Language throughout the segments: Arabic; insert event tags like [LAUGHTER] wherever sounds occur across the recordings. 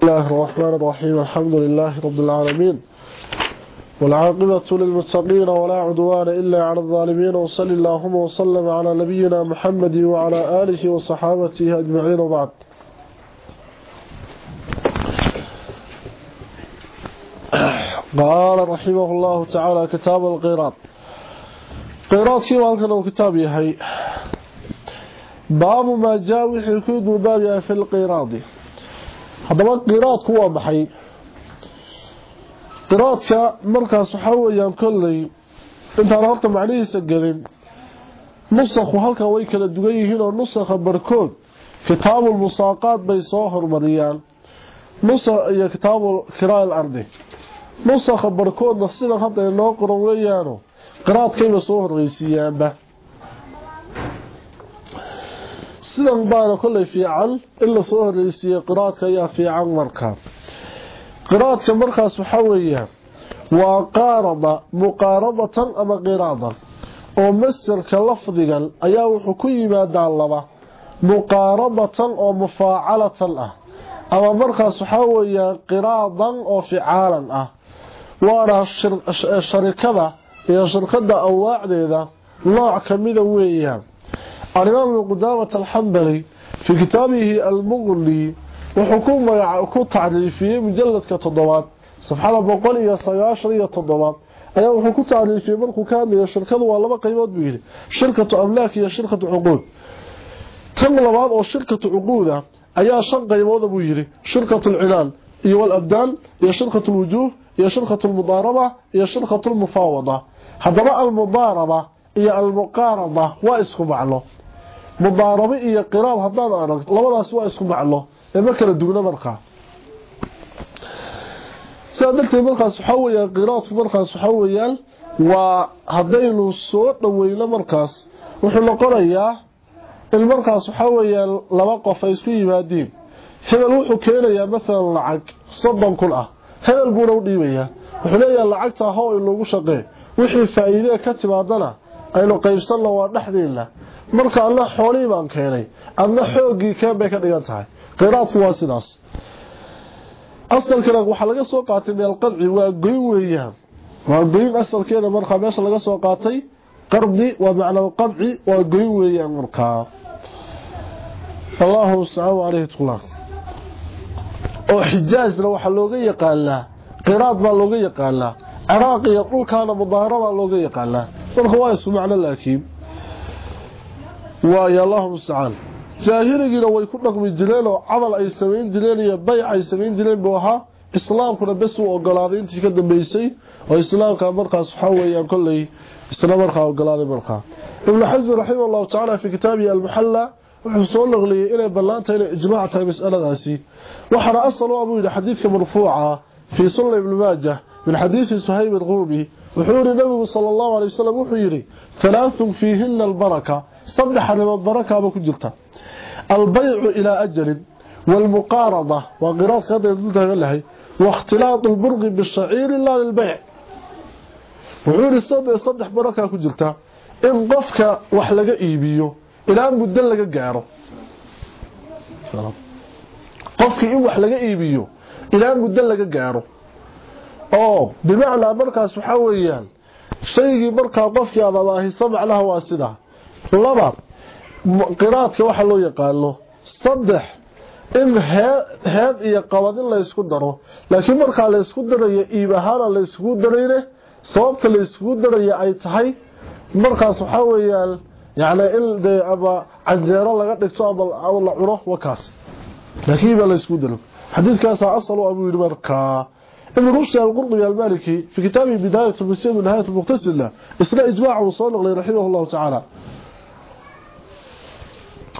الله الرحمن الرحيم الحمد لله رب العالمين والعاقبة للمتقين ولا عدوان إلا على الظالمين وصل اللهم وسلم على نبينا محمد وعلى آله وصحابته أجمعين وبعد قال رحمه الله تعالى كتاب القيراط قيراط كيف أنكنا كتاب يحي باب ما جاء وحيكود مباب في القيراط haddaba qiraadku waa maxay? Qiraadka markaas waxaa weeyaan kolley intaan horta macnihiisa gelin nusakhu halkan way kala dugan yihiin oo nusakha barkood kitaabul musaaqaad bay soo hormariyaan. Nusa iyo kitaabul kiraa al ardi. Nusakha barkoodna sidan hadda inoo qoran weeyaano qiraadkayba soo horreysiiyaanba sidan baana kolley fiican in la soo horreysiiyey qiraadka ayaa fiican markaa qiraadka markaas waxaa weeyaan waa qaarada muqaaradatan ama qiraadan oo masarka lafdigan ayaa wuxuu ku yimaadaa laba. Muqaaradatan oo mufaacalatan ah ama markaas waxaa weeyaan qiraadan oo ficaalan ah. Waana sharikada iyo shirkada anwaacdeeda nooc kamida weeyaan الإمام قدامة الحنبلي في كتابه المغني وحكومة كتعريفية مجلد كتضبات صفحة بقول إيا سياشر إيا تضبات أيها وحكو تعريفية مركو كان إيا شركة والله قيمات بيلي. شركة أملاك إيا شركة عقود. تم لبعض أو شركة عقودة. أيها شن قيمات بيلي. شركة العلال إيا والأبدان إيا شركة الوجوه إيا شركة المضاربة إيا شركة المفاوضة. هذا بقى المضاربة المقاربة وإسكو معلو mudaarabe iyo qiraab haddaan arag labadaas waa isku maclo ee ma kala dugna markaa. Sidaa darteed markaas waxaa weyaan qiraadku markaas waxaa weyaan waa haddaynu soo dhaweyno markaas wuxuu noqonayaa in markaas waxaa weyaan laba qof ay isku yimaadiin hebel wuxuu keenayaa maalan lacag soddon kun ah. Hebel buuna u dhiibayaa. Wuxuu leeyaha lacagta how inoogu shaqee wixii faa-iidee ka timaadana aynu qaybsanna waa dhexdeena marka alla xoolihii baan keenay. Adna xooggii keen bay ka dhigan tahay. Qiraadku waa sidaas. Asalkana waxaa laga soo qaatay meelqadci waa goyn weeyaan. Waa goyn asalkeeda markaa meesha laga soo qaatay. Qardi waa macna qadci waa goyn weeyaan markaa allahu mustacaan caleyhi tula oo looga yaqaanaa. Qiraad baa looga yaqaanaa. Ciraaq iyo dhulkaana mudaharabaa looga yaqaanaa. Marka waa isku macno laakiin ويا الله مستعان جاهلك لو يكون لكم الجلال وعمل أي سمين جلال يبيع أي سمين جلال بوها إسلام كنا بس وقلاضين تكدم بيسي وإسلام كان مرقى صحوة أيام كله إسلام مرقى وقلاضي مرقى ابن حزب رحمه الله تعالى في كتابه المحلة وحصول لغلي إلى بلانتا إلى إجماعة مسألة ناسي وحر أصل أبو إلى حديثك مرفوعة في صلة ابن ماجة من حديث سهيم الغومي وحور النبي صلى الله عليه وسلم وحيري ثلاث فيهن البركة صدح ربط بركة بكجلتها البيع إلى أجل والمقارضة وقراص هذه الدلتها قالها واختلاط البرغ بالشعير لا للبيع. وعور الصدح صدح بركة بكجلتها انضفك وحلق إيبيو إلى أن بدل لك القعر قفك إيو وحلق إيبيو إلى أن بدل لك القعر أو بمعنى بركة سبحانه شيء بركة قفك يا ضباهي صبع له واسدة. Laba qiraadka waxa loo yaqaano saddex in heed iyo qabad in laysku daro laakiin markaa laysku darayo iib ahaana layskugu darayne sababta layskugu daraya ay tahay markaas waxaa weeyaan yani in de ama canjeero laga dhigto ama la cuno wakaas laakiin baa layskugu daro xadiidkaasaa asal u abuu yidhi markaa ابن رشد القرطبي المالكي في كتابه بداية المسير ونهاية المقتسلة إثناء إجماع وصول رحمه الله تعالى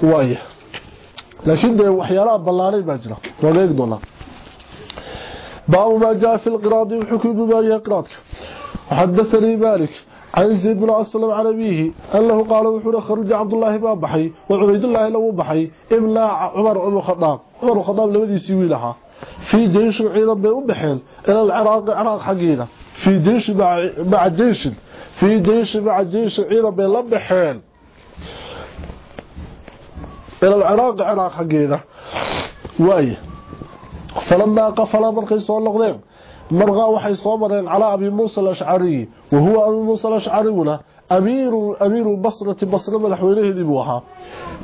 وايه. لكن ده وحياله بلالين باجره وليك دولا باو ما جاء في القراض وحكم بما قرادك وحدثني مالك عن زيد بن عصلم على بيه أنه قال وحول خرج عبد الله بن بحي وعبيد الله لو بحي ابن عمر عمر الخطاب. عمر الخطاب لمن يسوي لها. في جيش عيدا بأمحين إلى العراق عراق حقينا في جيش مع جيش. في جيش مع جيش عيدا بأمحين إلى العراق عراق حقيقة noqdeen marqaa waxay soo mareen calaa abi muusa alashcariyi wa huwa abi muusa alashcariguna amiiru amiiru basrati basre madaxweynaheedii buu ahaa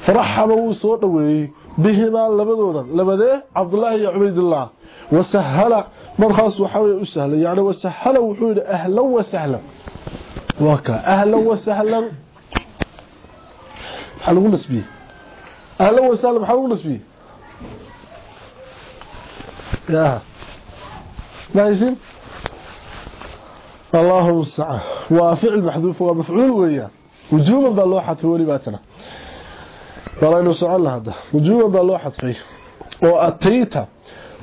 faraxaba wuu soo dhoweeyey bihimaa labadoodan labadee cabdullaahi iyo cubaydillaah wasahala markaas waxa wey u sahlay yani wasahala wuxuu yidhi ahlan wasahlan waa ka ahlan wasahlan maxaa lagu nasbiyey ahlan wasahlan maxaa lagu nasbiyey ya mahaysin allahu mustacaan waa ficil maxduuf waa mafcuul weeyaan wujuuban baa loo xadfay welibaatana walaynu socon lahada wujuuban baa loo xadfay oo atayta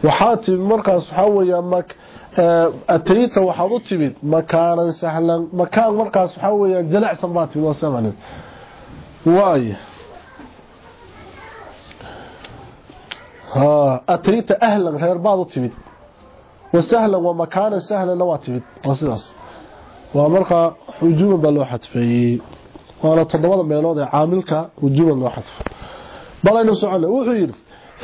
waxaa timid markaas waxaa weeyaan atayta waxaad u timid makaanan sahlan makaan markaas waxaa weeyaan jalacsan baa timid waa samani waayo atayta ahlan reer baad u timid وسهلا ومكانا سهلا نواتبد وسيداس ومرقى وجوبا بالو حدفي وأنا تضمد ميلود عاملك وجوبا لو حدف بل إنه سؤال. وحير.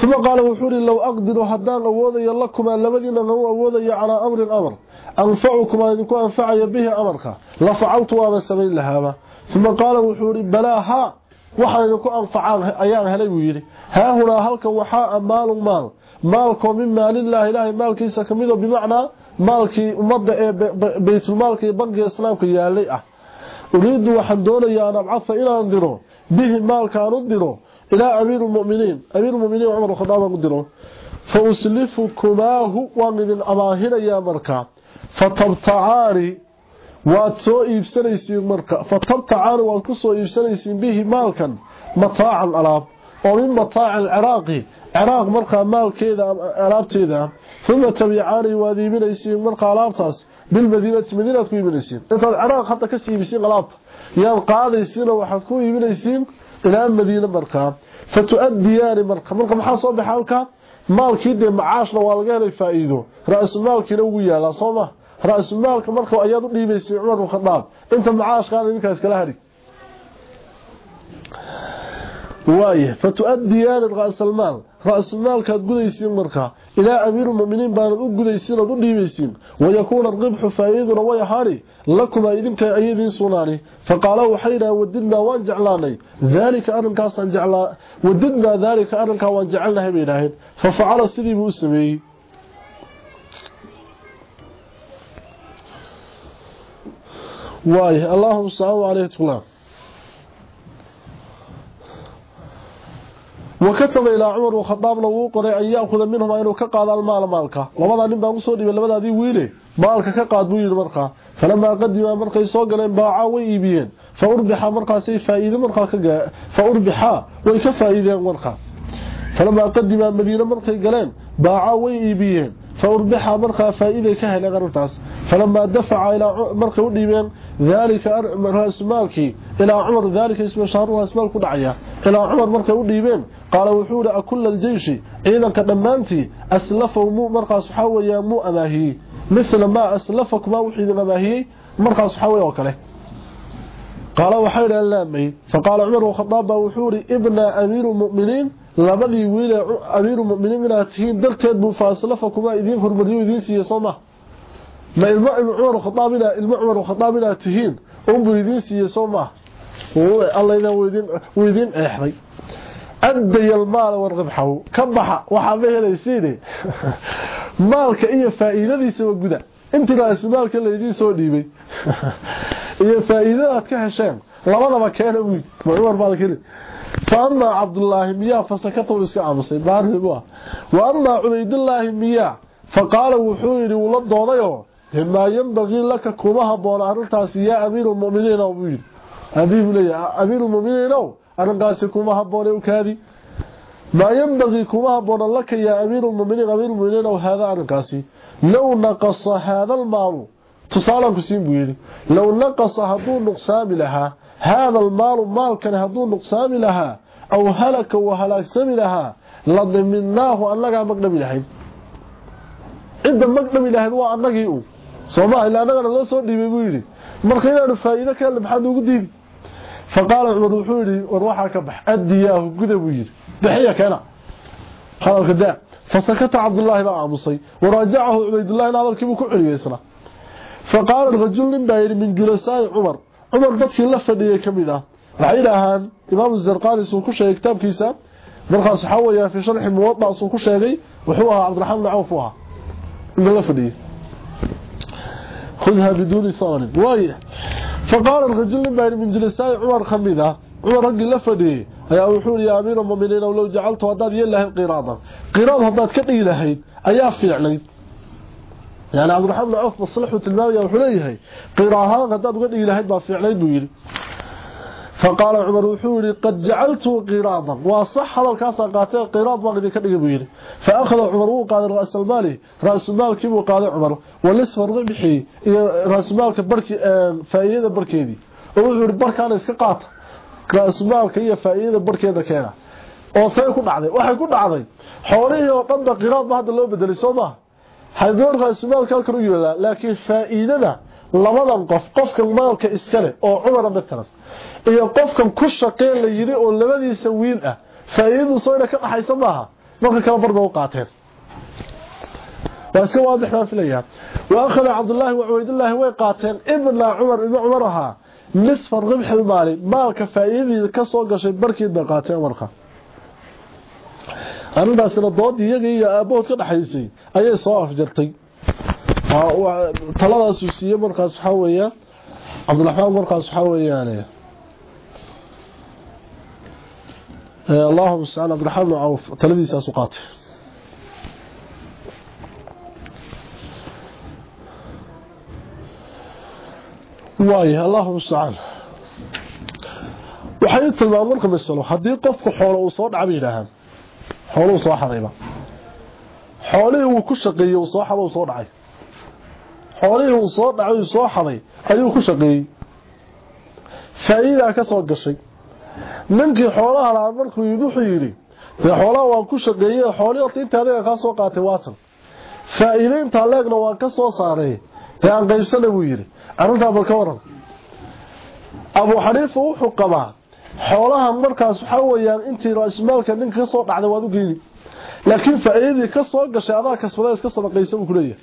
ثم قال وحوري لو أقدر هدان اودي لكما لبدين لو اودي على أمر الأمر. أنفعكم أن يكون أنفعي به أمرك. لفعلت وما سمين لها ثم قال وحوري بلاها waxaan ku anfacaan ayaan helay uu yiri ha huna halkan waxa maal maal maalko min maalillah ilaahi maalkiisa kamido bimacnaa maalkii umada ee baytul maalka ee bangiga islaamka yaalay ah uriidu waxaan doonayaa aan abcatha inaan diro bihi maalkaan u diro ilaa amiir lmuminiin amiir lmuminiin cumar khadaab aan u diro fa uslifukumaahu waan idin amaahinayaa markaa fatabtacaani waad soo iibsanaysiin marka fatabtacaani waad ku soo iibsanaysiin bihi maalkan mataacan alaab oo min mataaci alciraaqi ciraaq markaa maalkeeda alaabteeda uma tabicaani waad iibinaysiin markaa alaabtaas bilmadiinati madiinaad ku iibinaysiin intaad ciraaq hadda ka sii iibisiin alaabta yaad qaadaysiinoo waxaad ku iibinaysiin ilaa madiine markaa fatu-adiyaani marka marka maxaa soo baxa halkaa maalkii dee macaashna waa laga helay faa-iido ra-sumaalkiina ugu yaalaa soo ma ra-sumaalka marka ayaad u dhiibaysay cumar bin khadaab inta macaashkaana idinkaas kala hadhi waaye fatu-adiyaani ra-salmaal ra-sumaalkaad gudaysiin markaa ilaa amiirulmuminiin baanad u gudaysiin ood u dhiibaysiin wayakuuna ribxu faa-iiduna way ahaani lakumaa idinka ayadiin sugnaani faqaala waxay yidhahan wadidnaa waan jeclaanay daalika arrinkaasaan jeclaa wadidnaa daalika arrinkaa waan jecelnahay bay idhaaheen fa facala sidiibuu u sameeyey واي اللهم صل عليه وسلم وكتب إلى عمر وخطاب لو قري ان ياخذ منهم انه كقاد المال مالك لبدا نين بان سو ديبay labadaadii wiile maalka ka qaad buu yiri marka falama qadima markay soo galeen baaca way iibiyeen fa urbiha markaasay faa'iido marka ka gaa fa urbiha way ka faa'iideen marka falama qadima فأربحها مرقى فائدة كهل غرطاس فلما دفع إلى مرقى وديبين ذلك رأس مالك إلى عمر ذلك اسم شهر رأس مالك دعيا إلى عمر مرقى وديبين قال وحول أكل الجيش. إذا كدمانتي أسلفه مو مرقى صحاوة يا مو أماهي. مثل ما أسلفك ما وحيد أماهي مرقى صحاوة وكله. قال وحيد اللامي فقال عمر وخطاب وحوري ابن أمير المؤمنين labadii wiil ee amiiru mu'miniin inaad tihiin darteed buu faasilafa kuma idiin hormariyo idiin siiye soo ma ma ilmo cumar khadaab ina ilmo cumar khadaab inaad tihiin unbuu idiin siiye soo ma allayna wuu idiin eexday adaya almaala warqibxahu ka baxa waxaa ma helaysiine maalka iyo faa'iidadiisaba guda intii raasmaalka laydiin soo dhiibay iyo faa'iidadaad ka hesheen labadaba keena wiil ma cumar baad keli فأما عبد الله مياه فسكته اسكا عمسي بارهبوا وأما عبيد الله مياه فقال وحوري ولد دونيو ما ينبغي لك كما بون أرنتاس يا أمير المؤمنين أبوين أبيه لي. أمير المؤمنين أرنتاس كما بون وكادي ما ينبغي كما بون لك يا أمير المؤمنين أمير المؤمنين وهذا أرنتاسي لو نقص هذا المال تصالح كسين بويري. لو نقص هدو نقصام لها هذا المال مال كان هدو نقصام لها أو هلك وهلاك سمي لها. لضمناه أنك مقدم لهين عند مقدم لهين هو أنك يؤو صوما إلا أنك لا سوى ديبي بيري مرخينا الفائدة كان لبحاد وقديم فقال عمر وحوري وروحا كبح أدياه قد بيري بحية كان. hadalka daa fasakata cabdullaahi baa aamusay waraajacahu cubaydullahi hadalkiibuu ku celiyey isna faqaala rajul nin baa yidhi min julasaai cumar عمر دتي دي فديه كميدا وعيرهان امام الزرقاني سو كو شيغ كتابكيسا مرخا صحويا في شرح الموضع سو كو وحوها عبد الرحمن عوفها لا دي خذها بدون صارم واي فقال الرجل بين من جلساء عمر خميدا عمر رجل لا فديه aya wuxuu yahay amina mu'minina walaw jacalto hadaad yeelahay qiraada qiraada hadaad ka dhigi lahayd ayaa fiicnayd. يعني عبد الرحمن عوف بالصلح وتلماوي وحليه قراها قد أدغل إلى هدبا في علي بويل فقال عمر وحولي قد جعلت قراضا. وصح هذا الكاسة قاتل قراض وقد يكرق بويل فأخذ عمر وقال رأس المالي رأس المال كيف وقال عمر؟ وليس فرغ بحي إيه، رأس المال كبركي آه، فأيين البركي دي وعمر بركان اسكقات رأس المال كيف فأيين البركي دكينا وصيكو نعضي وحيكو نعضي حوليه وقمد قراض ما هذا اللو بدلي سوما hadoor raas maal kalka u yeelaa laakiin faa'iidada labadan qof qofka maalka iskale oo Umar midtan iyo qofkan ku shaqeyn la yiri oo labadiisa wiil ah faa'iidadu soo ina ka dhaxaysa maaha marka kala barba u qaateen waasoo waadix baan filayaa واخذ عبد الله وعبيد الله way qaateen ibn Umar ibn Umar aha nisf ribh al-mali maalka faa'iidada ka soo gashay barkeed bay qaateen marka arrintaasina doodii iyaga iyo aabahood ka dhaxaysay Ayay soo afjartay taladaas uu siiyey markaas waxaa weeya cabdiraxmaan markaas waxaa weeyaan allahuma mustacaan cabdiraxmaan bnu cawf taladiisaas u qaatay waay allahuma mustacaan waxay tilmaam marka masalo qofku xoolo uu soo dhaca bay yidhaahaan xooluhu soo xadayba xoolihii uu ku shaqeeyey soo xado soo dhacay. Xoolihii uu soo dhacay soo xaday ayuu ku shaqeeyey. Faa'iida ka soo gashay. Ninkii xoolaha lahaa markuu yidhi wuxuu yidhi dee xoolaha waan ku shaqeeyey xoolihii horta inta adiga kaa soo qaatay waatan faa'iide intaa leegna waan ka soo saaray dee aan qaybsana buu yidhi. Arrintaa bal ka waran. Abu xaniifa wuxuu qabaa xoolaha markaas waxaa weeyaan intii raasmaalka ninka ka soo dhacday waad u geeyni laakiin faa'iidadii ka soo gashay adaa kasbaday iska sadaqaysa uu kuleeyahay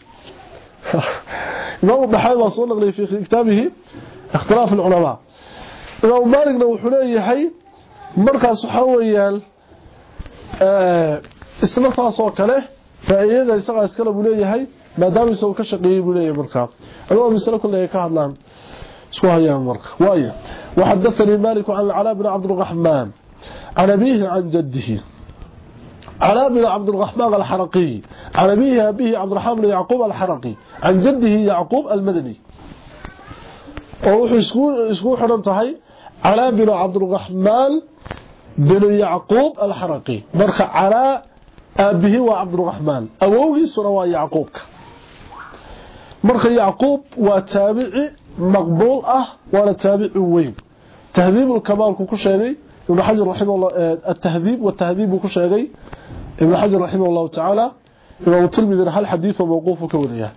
imaam daxay baa soo naqliyay fi kitaabihi ikhtilaaf ulama imaam maaligna wuxuu leeyahay markaas waxaa weeyaan isna taas oo kale faa'iidada isaga iskala buu leeyahay maadaama isagu ka shaqeeyay buu leeyahay markaa adoo misla kullee ka hadlaan isku hayaan marka waayo وحدثني مالك عن العلاء بن عبد الرحمن عن أبيه عن جده علاء بن عبد الرحمن الحرقي عن أبيه أبيه عبد الرحمن بن يعقوب الحرقي عن جده يعقوب المدني. وحو اسكو حرنتهي علاء بن عبد الرحمن بن يعقوب الحرقي. مرخ علاء أبيه وعبد الرحمن. أووغي سنوا يعقوبك مرخ يعقوب وتابعي مقبول آه ولا تابع وين؟ تهذيب الكمال كو شيغي ابن حجر رحمه الله التهذيب والتهذيب كو شيغي ابن حجر رحمه الله تعالى إمام الترمذي هل حديث وموقوف كوريا؟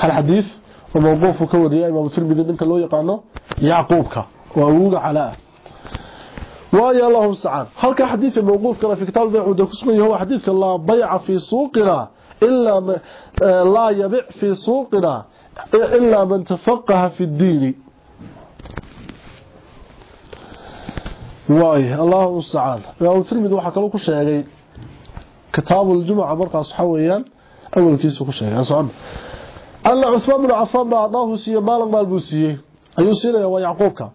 هل حديث وموقوف كوريا؟ إمام الترمذي انت لو يقانو يعقوبك واوغ على. ويا الله المستعان. هل كان حديث موقوف كان في كتاب البيع ودكسمي هو حديث لا بيع في سوقنا إلا لا يبيع في سوقنا إلا من تفقه في الدين. واي الله المستعان. يا تلميذ waxa kale ku kitaabul jumu'a markaas waxa weeyaan awalkiisa ku sheegay socon alla Uthman bin Affan baa adahu siiyay maalan maal buu siiyay ayuu siinaya waa Yaqoobka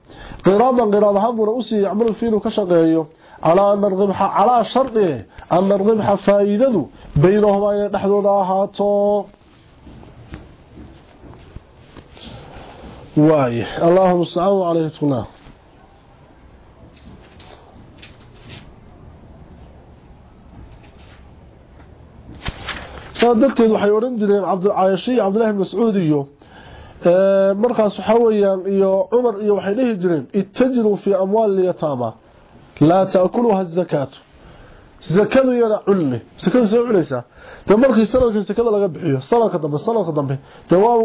qiraadan qiraadahan buu u siiyay amal fiinu ka shaqeeyo ala an ribha ala sharti an ribha faa'iidadu baynahuma ay dhaxdooda ahaato واي اللهم استعان عليه تقنا saadalkeed waxay oran jireen Cabd Caashi Cabdullah ibn Mas'uud iyo markaas waxa weeyaan iyo Umar iyo waxay dhihi jireen ittajiru fi amwal yatama la taakuluha az-zakat zakadu yana culli zakadu soo culaysaa de markii sanadka zakada laga bixiyo sanadka dambe sanadka dambe de waa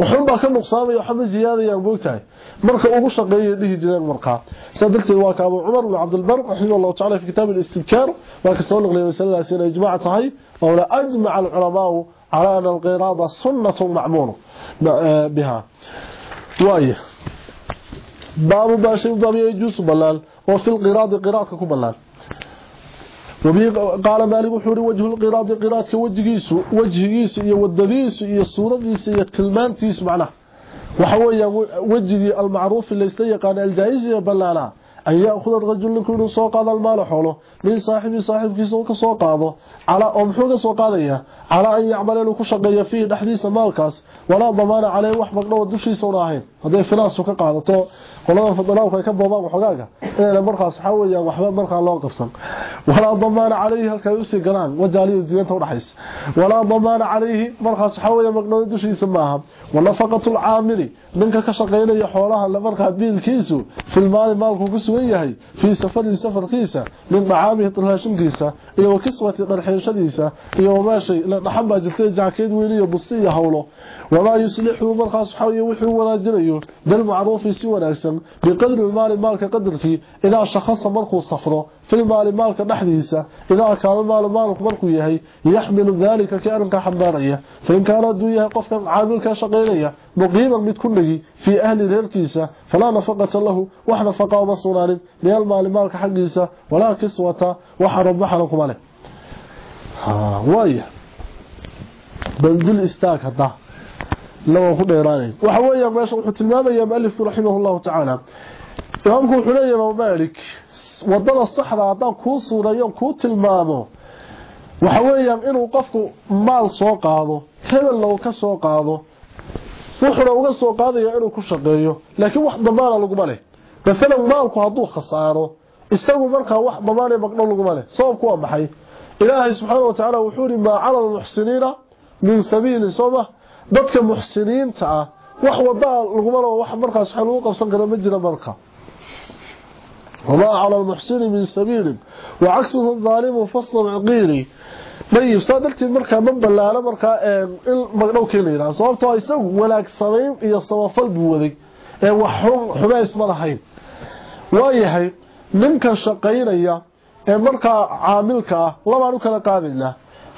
waxun baa ka nuqsaamaya waxa ma ziyaadayaan moogtahay marka ugu shaqeeyay dhihi jireen markaa sadaltii waa ka Abu Umar ibn Abdul Bar rahimahullah ta'ala fi kitab al-istidkar waa ka soo noqlay masaladaas inay ijmaac tahay ولا أجمع العلماء على أن القراض سنة معمور آه، بها. واي. باب باشم باب يجوس بلال وفي القراض قراض كو بلال؟ قال مالك حوري وجه القراض قراض كوجهيس وجهيس يوددهيس يصورديس يتلمانتيس معنى وحوية وجه المعروف اللي استيقان الجائز بلالا ka soo qaado ala oo muxuu ka soo qaadaya ala an yacmal inuu ku shaqeeyo fihi dhaxdiisa maalkaas walaa damaana calee wax magdhow dushiisa una ahayn hadday finaasu ka qaadato qolada fadlaaw ay ka boobaan waxoogaga inay markaas waxa weeyaan waxba markaa loo qabsan walaa damaana calayhi halka ay u sii galaan wajaaliyo diinta u dhaxaysa walaa damaana calayhi markaas waxa weeyaan magdhow dushiisa maaha wanafaqatu al-aamili ninka ka shaqeynaya xoolaha la markaa biilkiisu fil maal maalku ku سويه في سفر سفر قيسة. من معامه طلح هاشم قيسة. يو كسوة طلح هاشم قيسه يو إيوه ماشي. لا دحبا جفتي جاكيت ويلي يبصي يا هولو ولا يصلح مرخص حوي وحو ولا جريو بل معروف سي وناسن بقدر المال مالك قدر فيه إذا شخص مرخص صفره في المال مالك دحديسا إذا كان المال مالك مرخص يحي يحمل ذلك كان كحضاريه فإن كان رد يها قف عاملك شقيليه مقيما مد كنغي في أهل ديرتيسا فلا نفقة الله وحنا فقا وصولان للمال مالك حقيسا ولا كسوته وحرب بحر عليه ها ويه بلد الاستاك هذا. Lawa ku dheeraanay. Waxa weeyaa meesha wuxuu tilmaamayaa muallif rahimahullahu ta'ala. Imaamku wuxuu leeyahay Malik waddada saxda haddaan kuu suurayo kuu tilmaamo waxa weeyaan inuu qofku maal soo qaado hebel lagu ka soo qaado wuxuuna uga soo qaadaya inuu ku shaqeeyo. Laakiin wax damaana laguma leh. Masalan maalku hadduu khasaaro isagu markaa wax damaanay magdhow laguma leh. Sababku waa maxay? Ilaahay subxaana wa tacaala wuxuu yihi maa cala min sabiili sooma dadka muxsiniinta ah wax wadaa laguma le wax markaas waxa lagu qabsan kara ma jira marka. Wamaa cala almuxsini min sabiilin wacagsuhu daalimu faslan ciqiili dayib saa darteed markaa ma ballaalo markaa in magdhow keena yidhaha sababtoo isagu wanaag samayn iyo samafal buu waday. Ee wax xumays ma lahayn. Waayahay ninkan shaqaynaya ee markaa caamilka ah labaan u kala qaadaynaa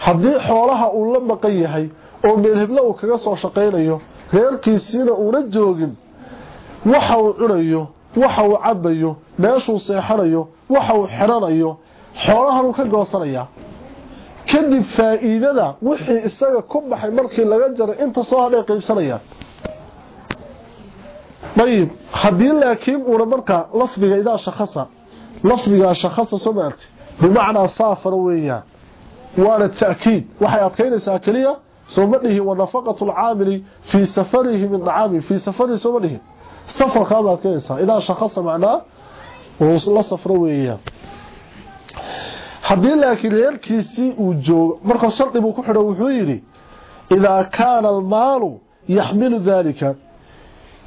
haddii xoolaha uu la maqan yahay oo meelheblo uu kaga soo shaqaynayo reerkiisiina uuna joogin waxa uu cunayo waxa uu cabayo meeshuu seexanayo waxa uu xidhanayo xoolahan uu ka goosanayaa. Kadib faa'iidada wixii isaga ku baxay markii laga jaray inta soo hadhay qaybsanayaan. Ayib haddii laakiin uuna markaa lafdiga idaa shakhasa lafdigaa shakhasa soo maartay bimacnaa saafara weeyaan waana ta'kiid. Waxay adkaynaysaa keliya صومده ونفقة العامل في سفره من طعام في سفر صومده سفر هذا كيسا إذا شخص معنا ووصل الله سفره وإياه حبيل لكن يركيسي وجوه مركب الشرط بكحر وحويري. إذا كان المال يحمل ذلك.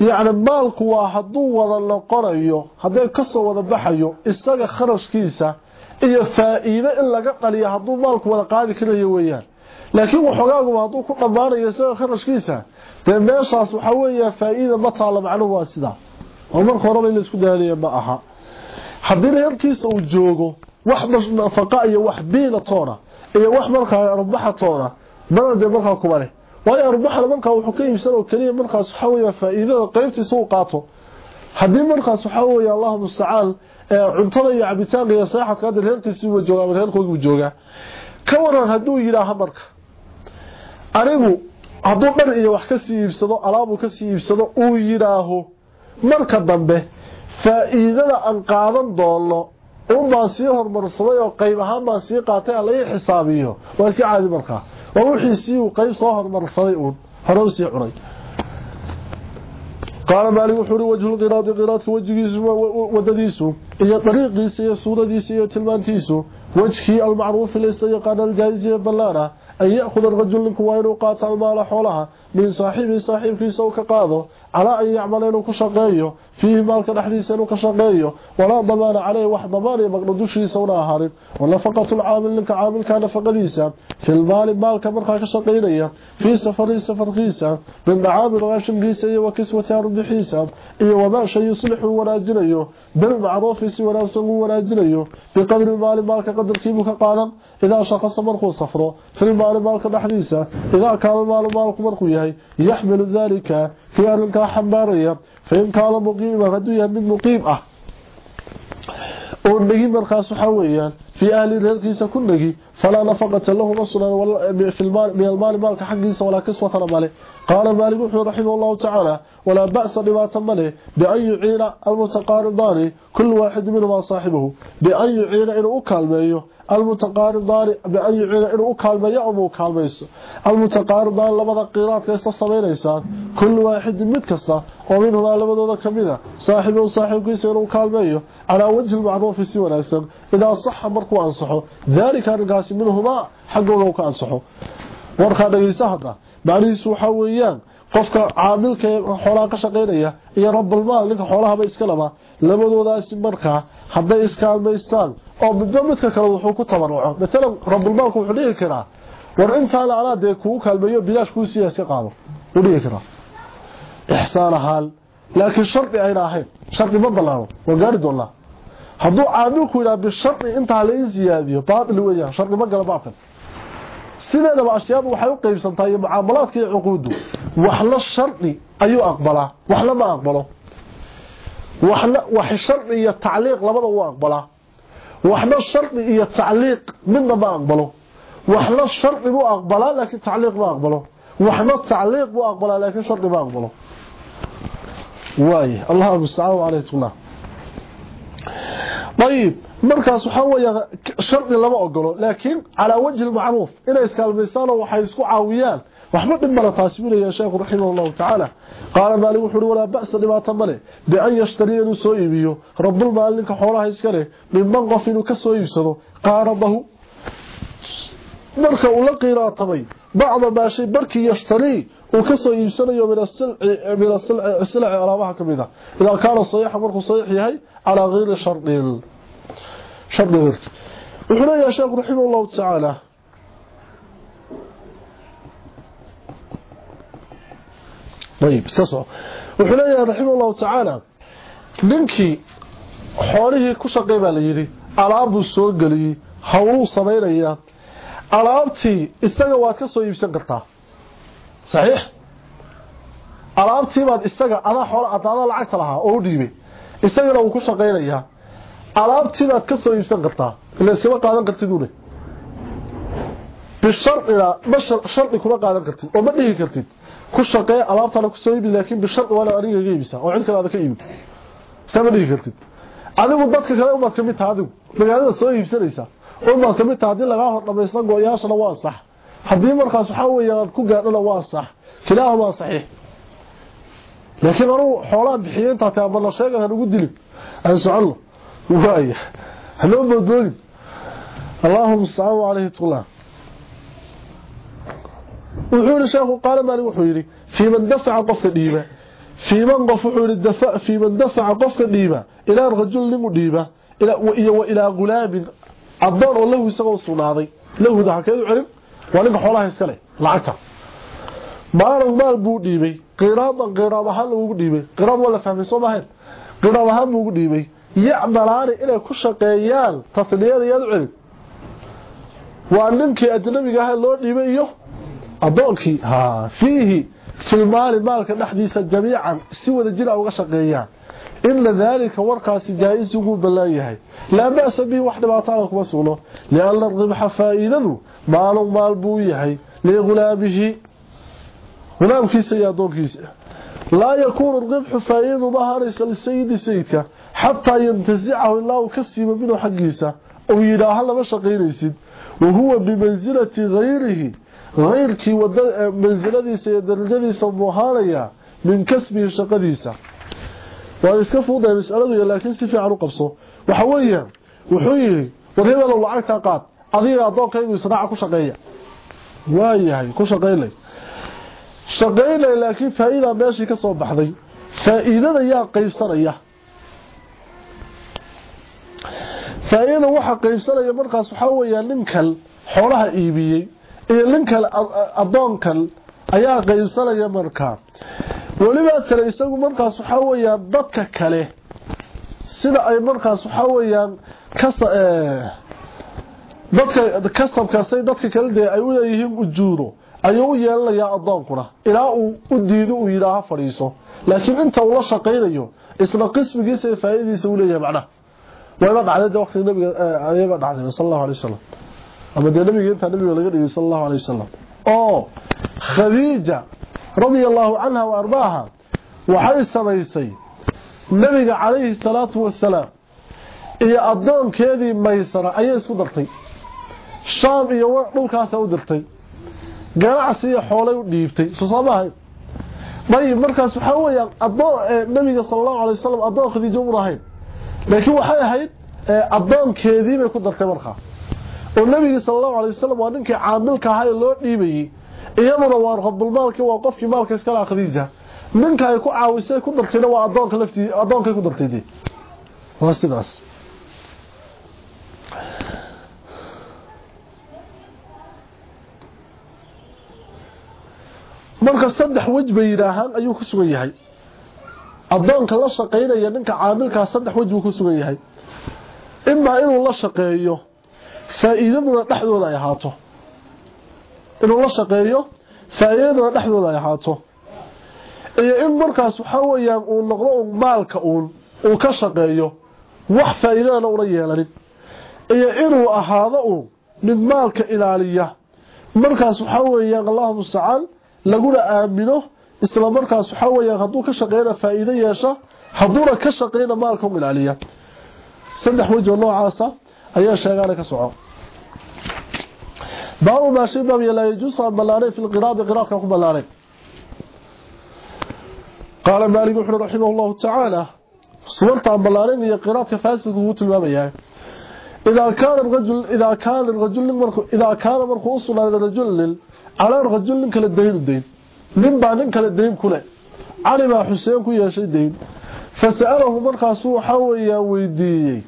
يعني مالك واحدو وضا لقرأيو هذا يكسر وضا بحيو. إستاق خرش كيسا إيا فائدة إلا قطع ليحدو مالك وضا قادي كنا يويان. Laakiin waxoogaaguba hadduu ku dhammaanayo isaga kharashkiisa. Dee meeshaas waxaa weeya faa'iida ma taalla macnuhu waa sidaa oo marka horeba in la isku daaliya ma aha. Haddii reerkiisa uu joogo wax nafaqa iyo wax biila toona iyo wax markaa arbaxa toona mana dee markaa kuma leh. Waayo arbaxana wuxuu ka iibsan oo keliya markaas waxaa weeya faa'iidada uu qaato. Haddii markaas waxaa weeya allahu mustacaan cuntada iyo cabitaanka iyo seexadka hadda reerkiisii wa jooga ama reerkoogii joogaa ka waran hadduu yidhaaha marka anigu hadduu dhar iyo wax kasii iibsado alaabuu kasii iibsado uu yidhaaho marka dambe faa'iidada aan qaadan doono un baan sii hormarsaday oo qayb ahaan baan sii qaatay aan lai xisaabiyo waa iska caadi markaa waa wixiisii uu qayb soo hormarsaday uun hore u sii cunay qaala maali wuxuu uri wajhu lqiraadi qiraadka wejigiisu wadadiisu iyo dariiqiisa iyo suuradiisa iyo tilmaantiisu wejkii almacruufi laysta yaqaana aljaa'iziya ballaana an ya'khuda arajul ninku waa inuu qaato almaala min saaxiibii saaxiibkiisa uu ka qaado calaa an yacmala inuu ku shaqeeyo fiihi maalka dhexdiisa inuu ka shaqeeyo walaa damaana caleyhi wax damaan iyo maqno dushiisa una ahaanin wanafaqatu lcaamil ninka caamilka nafaqadiisa fi lmaali maalka markaa ka shaqaynaya fii safarihi safarkiisa min dacaami raashinkiisa iyo wa kiswati arbixiisa iyo wamaa shay yuslixu wanaajinayo bilmacruufi si wanaagsan uu wanaajinayo biqadri maali maalka qadarkiibuu ka qaadan idaa shaqasa markuu safro filmaali maalka dhexdiisa idaa kaana maalu maalku markuu yahay يهي يحمل ذلك في أرنك حمارية فإن كان مقيمة قد يهي من مقيمة أه. أول مقيمة الخاصة حويا. في أهل ريركيسا كنغي فلا نفقة له رسولا ولا في المال من المال مالك حقيسا ولا كسوة ترى رماله قال مالك رحمه الله تعالى ولا بأس بما ماله بأي عين المتقارضاني كل واحد منهما صاحبه. بأي عين إن أكالميه المتقارضاني بأي عين إن أكالميه أم أكالميه المتقارضاني لماذا قيرات ليس صمين إيسان كل واحد منكسا ومنهما لماذا ذكا منه صاحبه صاحبه كيسا إن أكالميه على وجه المعروف في سوى إيسان إذا صح markuu ansaxo. Daalika arrinkaasi minhumaa xaggooda uu ka ansaxo. Warkaa dhegeysa hadda. Macnihiisu waxaa weeyaan qofka caamilka ee xoolaha ka shaqaynaya iyo rabulmaal ninka xoolahaba iska laba. Labadoodaasi markaa hadday iskaalmaystaan oo midba midka kale wuxuu ku tabaruco maalan rabulmaalku wuxuu dhihi karaa war intaana anaa dee kugu kaalmeeyo bilaash kuu siiya iska qaado. Wuu dhihi karaa. Ixsaan ahaan laakiin shardi ayna ahayn. Shardi ma balaano waa gaari doonaa hadduu caamilku yidhaha bishardi intaa la ii siyaadiyo baatil weeyaan shardi ma gala baabkan sideedaba ashyaadu waxay u qaybsantaa iyo mucaamalaadka iyo cuquudu waxna shardi ayuu aqbalaa waxna ma aqbalo wax shardi iyo tacliiq labada uu aqbalaa waxna shardi iyo tacliiq midna ma aqbalo waxna shardi buu aqbalaa laakiin tacliiq ma aqbalo waxna tacliiq buu aqbalaa laakiin shardi ma aqbalo waay allah mustacaan alayhi tullah طيب markaas waxa weeyaa shardi lama ogolo laakiin ala wajhi macruuf inay iskaalmeystaan waxay isku caawiyaan waxba dhib mala taasibinaya sheekhu rahimahullahu ta'ala qaala maalik wuxuu wala ba'sa dhibaata male bi an yashtari inuu soo iibiyo rabbul maalinka xoolaha iska leh mimman qof inuu ka soo iibsado qaaradahu marka uu la qiiraatamay bacda maa shay barkii yashtari uu ka soo iibsanayo min asilci alaabaha ka mid a idaa kaana saxiixa markuu saxiix yahay calaa hayri shardin shardi hirki wuxuu leeyahay sheekhu raximah allahu tacaala ayib iska wuxuu leeyahay raximah allahu tacaala ninkii xoolihii ku shaqay la yidhi alaabbuu soo geliyey hawluu samaynayaa alaabtii isaga waad ka soo iibsan kartaa saxiix. Alaabtii baad isaga adaa xoola adaada lacagta lahaa oo u dhiibay isagana wuu ku shaqaynayaa alaabtii baad ka soo iibsan kartaa ila iskama qaadan kartid une bisharina ma shardi kuma qaadan kartid oo ma dhihi kartid. Ku shaqee alaabtana ku soo iibi laakiin bishardi waa aniga iga iibisa oo cid kale ka adigu dadka kale adigu. Magaalada soo iibsanaysa umaad lagaa hor dhamaysan go-yaashana haddii markaas waxaa weeya aad ku gaadhana waa sax kilaahumaa saxiix laakiin anugu xoolaha bixiye intaa taa balla sheegan han ugu dilin aan soconno waaya hanoo boodboodin allahuma astacaan caleyhi tula wuxuu yihi sheekhu qaala maalik wuxuu yidhi fii man dafaca qofka dhiiba fii man qof wuxuu yihi fii man dafaca qofka dhiiba ilaa rajul nimu dhiiba iyo wa ilaa gulaamin addoon oo lahu isagoo sugnaaday lahuda halkeedu celin waa ninka xoolaha iska leh lacagta. Maalan maal buu dhiibay. Qiraadan qiraad ahaan lagugu dhiibay. Qiraad waa la fahmay soo maahayn qiraad ahaan buu ugu dhiibay. Yacmalaani inay ku shaqeeyaan tasniyada iyaad u celin. Waa ninkii ajnabiga aha loo dhiibay iyo addoonkii. Fiihi filmaali maalka dhexdiisa jamiican si wada jira uga shaqeeyaan إن ذلك ورقة سجائز يقول بالله. لا بأس به واحدة ما أطالك وصوله لأن الربح فائدة ما له ما البو لغلابه. غلاب كيسا يا دو كيسا لا يكون الربح فائدة ظهرس للسيد سيدك. حتى ينتزعه الله كسيم منه حقيسة. أو إلى أهل مشاق إليسيد وهو بمنزلة غيره. غيرك ومنزلة سيدرجل سموهانيا من كسبه شقديسه waan iska fuudahay masaladu laakiin si fiican u qabso. Waxa weeyaan wuxuu yidhi war hebelow lacagtaa qaad adiga addoonkaygu israaca ku shaqeeya. Waayahay ku shaqaynay shaqaynaya laakiin faa-iida meeshii ka soo baxday. Faa-iidada yaa qaybsanaya. Faa-iidada waxaa qaybsanaya markaas waxaa weeyaa ninkan xoolaha iibiyey iyo ninkan addoonkan ayaa qaybsanaya markaa welibaa kale isagu markaas waxaa weeyaan dadka kale sida ay markaas waxaa weeyaan dadka kasabkaasay dadka kale dee ay u leeyihiin ujuuro ayuu u yeelanayaa addoonkuna ilaa uu u diido uu yidhaaha fadhiiso. Laakiin inta uu la shaqaynayo isla qismigiisa ee faa-idiisa uu leeyahay macnaha wayba dhacday dee waqtiga nabiga ayaba dhacday sal allahu alay wasalam ama dee nabiga intaa nabiga laga dhigay sal allahu alay wasalam oo khadiija radia allahu canha wa ardaaha waxay samaysay nabiga calayhi salaatu wasalaam iyo addoonkeedii maysara ayay isku dartay. Shaam iyo dhulkaasa u dirtay. Ganacsi iyo xoolay u dhiibtay. Soo soo maahay dayib markaas waxaa addoon nabiga sala allahu alay wasalam addoon khadiijo un ahayn laakiin waxay ahayd addoonkeedii bay ku dartay markaa. Oo nabigi sala allahu alay wasalam waa ninkii caamilka ahaa ee loo dhiibayey iyaduna waa rabulmaalki waa qofkii maalka iskalaha khadiija. Ninka ay ku caawisay ku dartayna waa adoonka laftii adoonkay ku dartay waa sidaas. Marka saddex wej bay yidhaahaan ayuu ku sugan yahay. Adoonka la shaqaynaya ninka caamilkaa saddex wej buu ku sugan yahay. Imaa inuu la shaqeeyo faa-iidaduna dhexdooda ay ahaato inuu la shaqeeyo faa-iidaduna dhexdooda ay ahaato. Iyo in markaas waxaa weeyaan uu noqdo un maalka uun uu ka shaqeeyo wax faa-iidadana una yeelanin. Iyo inuu ahaado uun mid maalka ilaaliya markaas waxaa weeyaan allahu mustacaan laguna aamino isla markaas waxaa weeyaan hadduu ka shaqeyna faa-iido yeesha hadduuna ka shaqeyna maalka u ilaaliya. Saddex wejoo noocaasa ayaa sheegaana ka soco باب ما شبه لا يجوز البلاري في القراءة قراءة البلاري قال مالك محمد رحمه الله تعالى صورت عن البلاري هي قراءة فاسد قوت المامي إذا كان الرجل إذا كان الرجل إذا كان مرخوص على الرجل على الرجل كل الدين الدين من بعد كل الدين كله علم حسين كل شيء دين فسأله مرخص حوي ويدي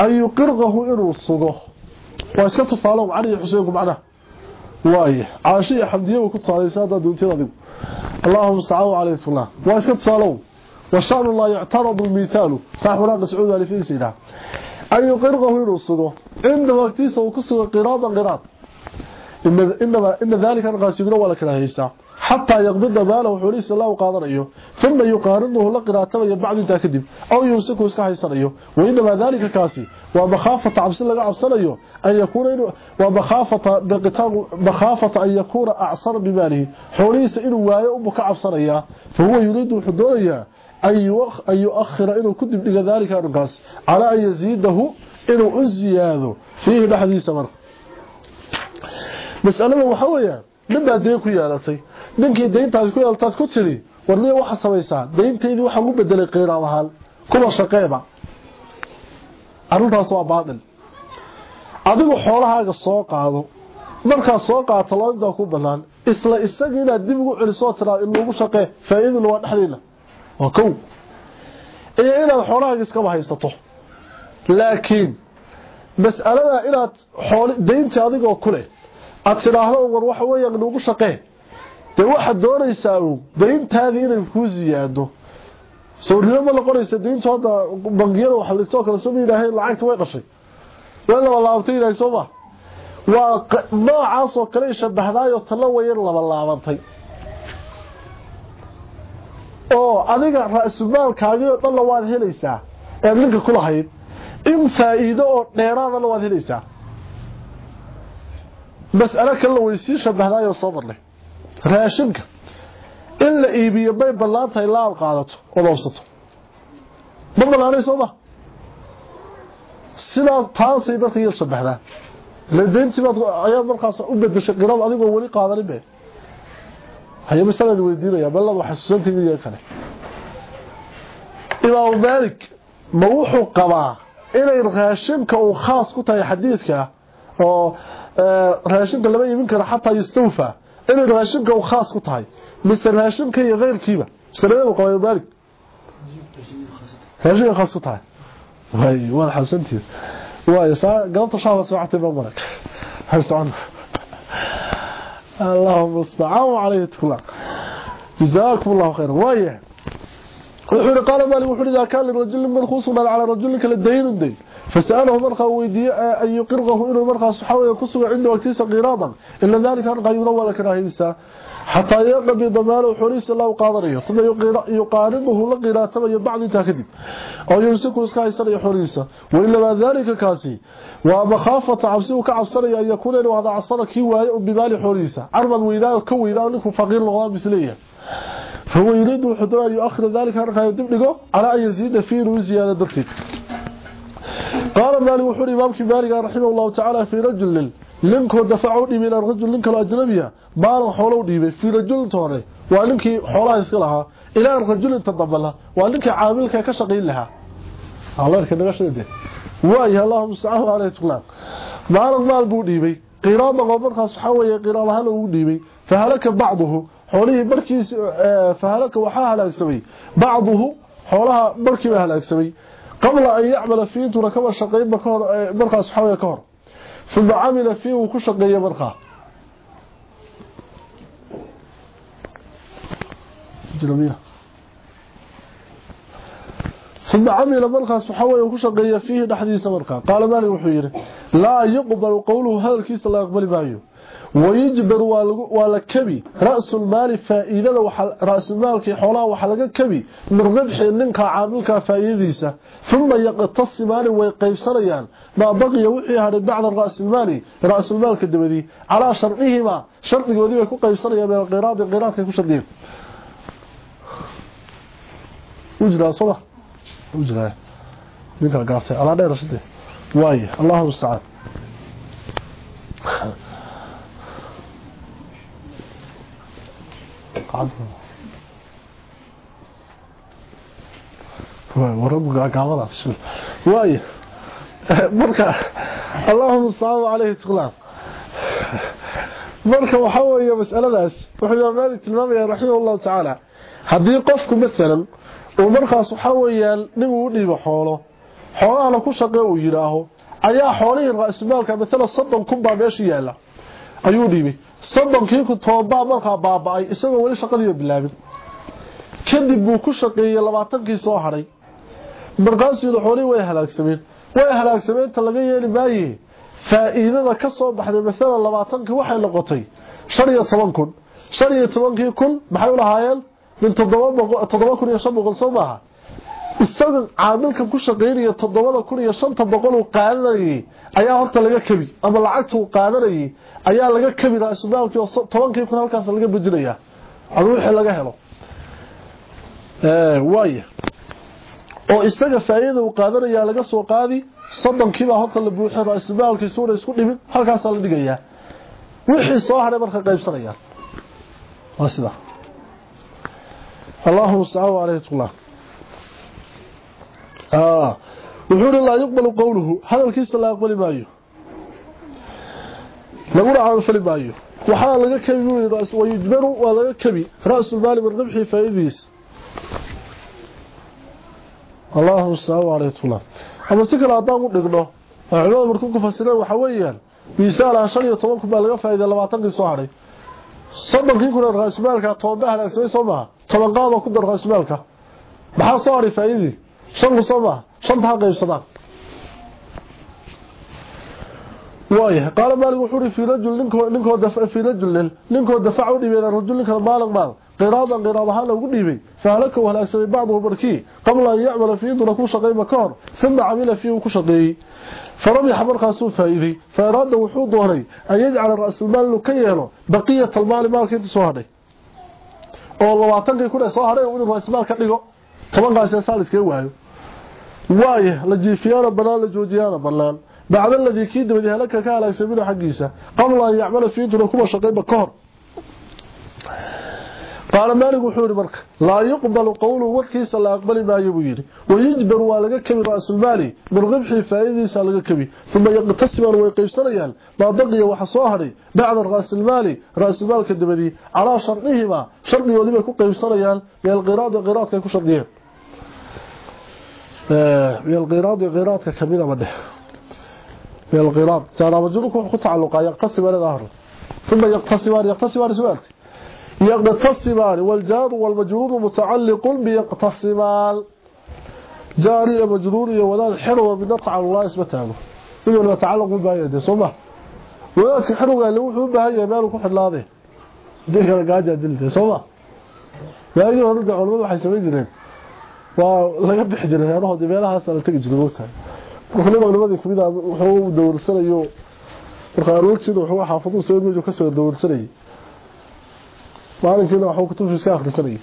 أن يقرغه إنه الصدق xuseenku macnaha. Waaye caasho iyo xamdiye way ku tusaalaysa haddaa doontiyada adigu اللهم استعانوا عليه الله واسكت صالون وشان الله يعترض المثال صاحب راق سعود على فين سيدا أن يقرقه يرسله عند وقتيسه وكسه قراضا قراض إنما إن ذلك الغاسقون ولا حتى يقبض ماله حوليس الله قادريه ثم يقارنه لقراءته بعد تاكدب أو يمسكه اسكا حيسانيه وإنما ذلك كاسي. ومخافة عبس لغا عبسانيه أن يكون ومخافة بقتال مخافة أن يكون أعصر بماله. حوليس إنه وايا أمك عبسانيه فهو يريد حدوريه أن يؤخر إنه كدب ذلك الرقاس على أن يزيده إنه أزياده. فيه بحديث مرق وحوية nin baa dayn ku yeelatay ninkii dayntaasi ku yeelataad ku tiri warniya waxa samaysaa? Dayntaydii waxaan u bedelay qeyraab ahaan kuwa shaqeeba. Arrintaas waa baadil adigu xoolahaaga soo qaado markaad soo qaato labintaa ku banaan isla isagii inaad dib ugu celisoo tiraa in lagu shaqee faa-iduna waa dhexdeena waa kow. Iyo inaad xoolahaaga iskaba haysato. Laakiin mas'alada inaad xool dayntii adigoo ku leh aad tidhaahdo war waxa weeyaan nuugu shaqee dee waxaad doonaysaa u dayntaadii inay kuu ziyaado. Sawrnimo ma noqonaysa dayntu hadda bangiyada waxa ligtoo kale soo yidhaaheen lacagta way dhashay way laba laabantay yidhahay soo ma? Waa noocaas oo kale shabahdaayo talla wayan laba laabantay. Oo adiga ra-sumaalkaagii oo dhanna waad helaysaa eed ninka ku lahayd. In faa-iido oo dheeraadana waad helaysaa soo marnay raashinka in la iibiyo bay bannaan tahay la aad qaadato ood oobsato ma bannaanay soo ma sidaas taasay marka iya shabaxdaa ladayntii baad ayaa markaas u bedeshay qirada adigoo weli qaadanin be haya masalada weydiinaya ballad waa xasuusantaydii iyo kale imaamu maalik ma wuxuu qabaa inay raashinka uu khaas ku tahay xadiidka oo raashinka lama iibin karo xataa yustawfa inay raashinka uu khaas ku tahay mise raashinka iyo keyrkiiba masalada qaba maalik raashinka khaas ku tahay way wada xasantii way saa galabta shaaba socotay ba marag حسن اللهم استعان عليه تكلا جزاكم الله خيرا وايه وحول قال مالي وحول إذا كان للرجل منخوص على رجل كلا الدين دين فسأله مرخى ويدي أن يقرغه إنه مرخى صحاوي يكسر عنده وكتيس قراضا إلا ذلك أرقى ينوى لك راهيسا حتى يقضي ضمانه حريس الله قادريه ثم يقارضه لقراءة بعض تاكدب أو يمسكه اسكا يسري حريسا وإلا ما ذلك كاسي. ومخافة عبسيه كعبسري أن يكون له هذا عصر كيواي بمال حريسا عرضا وإذا كوي أنكم فقير لغضاء مثليا فهو يريد حضور أن يؤخر ذلك أرقى يدبنه على أن يزيد فيه وزيادة qaala maali wuxuu hi imaamkii maaliga raximah allahu tacaala fii rajulin ninkoo dafaca u dhiibay ilaa rajul nin kaloo ajnabiya baalan xoolou dhiibay fii rajulin toone waa ninkii xoolaha iska lahaa ilaa rajulin tadabala waa ninkii caamilka ka shaqayn lahaa waaya allahu mustacaan alay tuqlaan maalin maal buu dhiibay qiraaman oo markaas waxaa weeye qiraam ahaan ugu dhiibay fahalaka bacduhu xoolihii barkiisa fahalaka waxaa halaagsamay bacduhu qabla an yacmala fii intuu rakaba shaqayn markaas waxa weeye ka hor ثم عمل فيه وكشقيه مرقا جلبيه ثم عمل مرقا سحوي وكشقيه فيه دحديس مرقا قال مالي وحيره لا يقبل قوله هذا الكيس لا يقبل بايو ويجبر ولا كبي راس المال فائده راس المال كي خولها waxa laga kabi mirqabxi ninka caamilka faa'iideysa thumma yaqtasimaan way qaybsanayaan ma baqiya wixii haray bacda raas المال raas المال kadibadi ala sharcihima sharcigoodii way ku qaybsanayaan meel qiraad qiraadka ku shadiyeen ujra sabah ujra ninka gaartay ala dheer shadii waay allahumma sa'ad waay marka allahuma saau aleyhi tqlaam marka waxaa weeye masaladaas wuxuu imaam maalik tilmaamaya raximah llahu tacaala haddii qofku masalan uu markaas waxaa weeyaan nin uu dhiibo xoolo xoolahana ku shaqee uu ayaa xoolihii ra'ismaalka maala kun baa meesha yaalla ayuu dhibay soddonkii ku toobaa markaa baaba'ay isagoo weli shaqadii bilaabin. Kadib buu ku shaqeeyay labaatankii soo haray. Markaasuu xoolii way halaagsameen. Way halaagsameen ta laga yeeli maaye. Faa'iidada ka soo baxday mesela labaatankii waxay noqotay shan iyo toban kun. Shan iyo tobankii kun maxay u lahaayeen? Min toddoba kun iyo shan boqol soo maaha isaga caamilkan ku shaqaynaya toddobada kun iyo shanta boqol uu ayaa horta laga kabi ama lacagta uu ayaa laga kabi raasmaalkii oo tobankii kun halkaas laga bujinayaa ama wixii laga helo. Waaya oo isaga faa'iida uu laga soo qaadi soddonkii baa horta la buuxin raasmaalkii suuna isku dhimin halkaasaa la dhigayaa wixii soo hadhay marka qaybsanayaan waa sidaa allahuma اه وحول لا يقبل قوله هذا الكيس لا يقبل مايو لو رعى فلي مايو waxaa laga kabi raas wayujbaru waa laga kabi. Raasul maali min ribxi faa'idiis allahu subhanahu wa ta'ala ama si kala adan u dhigno culimada markuu ku fasireen waxa weeyaan miisaalaha 15 baa laga faa'iiday 20 qisoo haray. Sabankii kuna raasul maalka toobaa halaagsamay soo ma toban qaaba shan ku soo maaha shanta ha qaybsadaan waaya qaala maalik wuxuu uri fii rajul ninkoo ninkoo dafa fii rajulin ninkoo dafaca u dhiibay rajul ninkana maalan maal qiraadan qiraad ahaan ugu dhiibay fahalaka uu halaagsamay bacduhu barkii qabla an yacmala fii duna ku shaqayba ka hor uma camila fii uu ku shaqeeyey فربح مركز فائدي فأراد وحو دوني أن يجعل رأس المال كيهلو بقية المال مالك انت سوهري oo labaatankii kun ee soo haray inuu raasmaal ka dhigo tobankaas ee saal iskaga waayo waaye la jiifiyaana banaan la joojiyana banaan bacda alladii kii dabadi halaka ka halaagsan minhu xaggiisa qabla an yacmala fii duna kuwa shaqayba ka hor qaala maalik wuxuu yidhi marka laa yuqbalu qowluhu warkiisa la aqbali maayo buu yidhi wayujbaru waa laga kebi ra'sulmaali min ribxii faa'iidadiisa laga kebi uma yaqtasiban way qaybsanayaan maa baqiya waxa soo hadhay bacda ra'sulmaali ra'sulmaalka dabadii calaa shardihima shardigoodii bay ku qaybsanayaan min alqiraadi qiraadka ay ku shardiyeen من القيراض قيراض كميدة مده من القيراض ترى مجرورك ku تعلق يقتسم على ظهره ثم يقتسمان يقتسمان سؤالك يقتسمان والجار والمجرور متعلق بيقتسمان جاري مجرور وولاد حلوة بنطع الله اسمه تاغو إذن يتعلق بالباية صمع ولادك حلوة اللي وحو باية مالو كحد لاضي ديك أنا قاعدة دلتي صمع باية ورد علماء waxay samayn waa laga bixi jiray reerahoodii meelahaasa la tegi jiray mogtahay marka nin ka mid a wuxuu dawalsanayo marka arortiina wuxuu xaafaduu soo meeshu ka soo dawalsanayay. Maalinkiina waxuu kutubshiis ka akhrisanayay.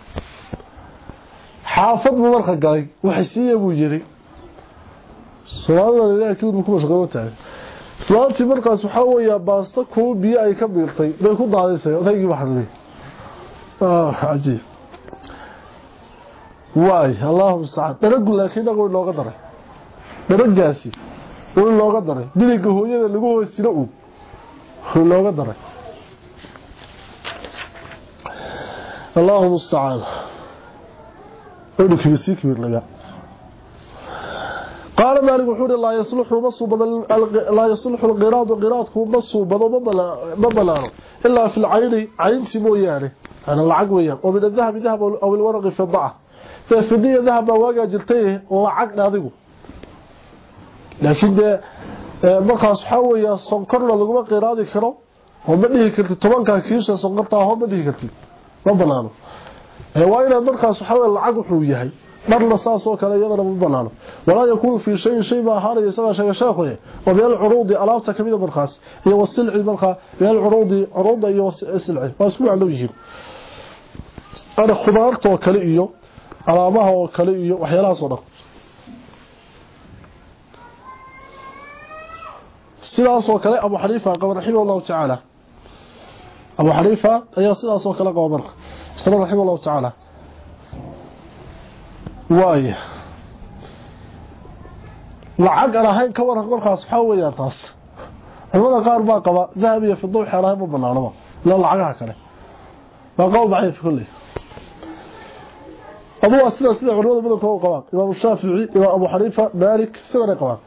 Xaafad buu marka galay waxaysiiya buu yiri soomaalida ilaahay kiwid buu ku mashquulo tahay. Islaantii markaas waxaa weeyaa baasto kuwa biyo ay ka biirtay bay ku daadaysay odaygii baa xadlay ah, cajiib waay allahuma staan daragu laakiin inagu inooga daray. Daragaasi u inooga daray. Biliga hooyada lagu hoosjiro uun inooga daray. Allahuma mustacaan unukiisii kibid laga. Qaala maalig wuxuu hi laa yasluxu ma suu badan laa yasluxu alqiraadu qiraadku ma suu bado ma banaano ilaa fi lcayni caynti mooyaane. Lacag weeyaan. Oo min adahabi dahab aw ilwaraqi fida ah. ففديه ذهب واجا جلتيه لعق adigu laakiin de markaas waxa weeyaa sonkorna laguma qiraadi karo oo ma dhihi karti tobanka kiisha sonkorta oo ma dhihi karti ma banaano ee waa inaad markaas waxa weeyaa lacag wuxuu yahay marna saas oo kale iyadana ma banaano walaa yakunu fi shay shay ma ahaanaya isaga sheega sheekhoye oo meel curuudi alaabta kamida markaas iyo wasilci markaa meel curuudi curuuda iyo wasilci waa isku macno yihiin ana khudaarta oo kale iyo alaabaha oo kale iyo waxyaalahaas oo dhan. Sidaas oo kale Abu Hanifa qaba rahimahullahu ta'ala. Abu Hanifa ayaa sidaas oo kale qaba marka. Sallallahu rahimahullahu ta'ala. Waay lacag aan ahayn ka waran markaas waxa weeyaan taas. Culimada qaar baa qaba dahab iyo fido xeelaha ma banaanaba la lacagaha kale. Waa qowl daciif kulli Badan ka qabaan Imam Shafi'i iyo Abu Hanifa Malik sida qabaan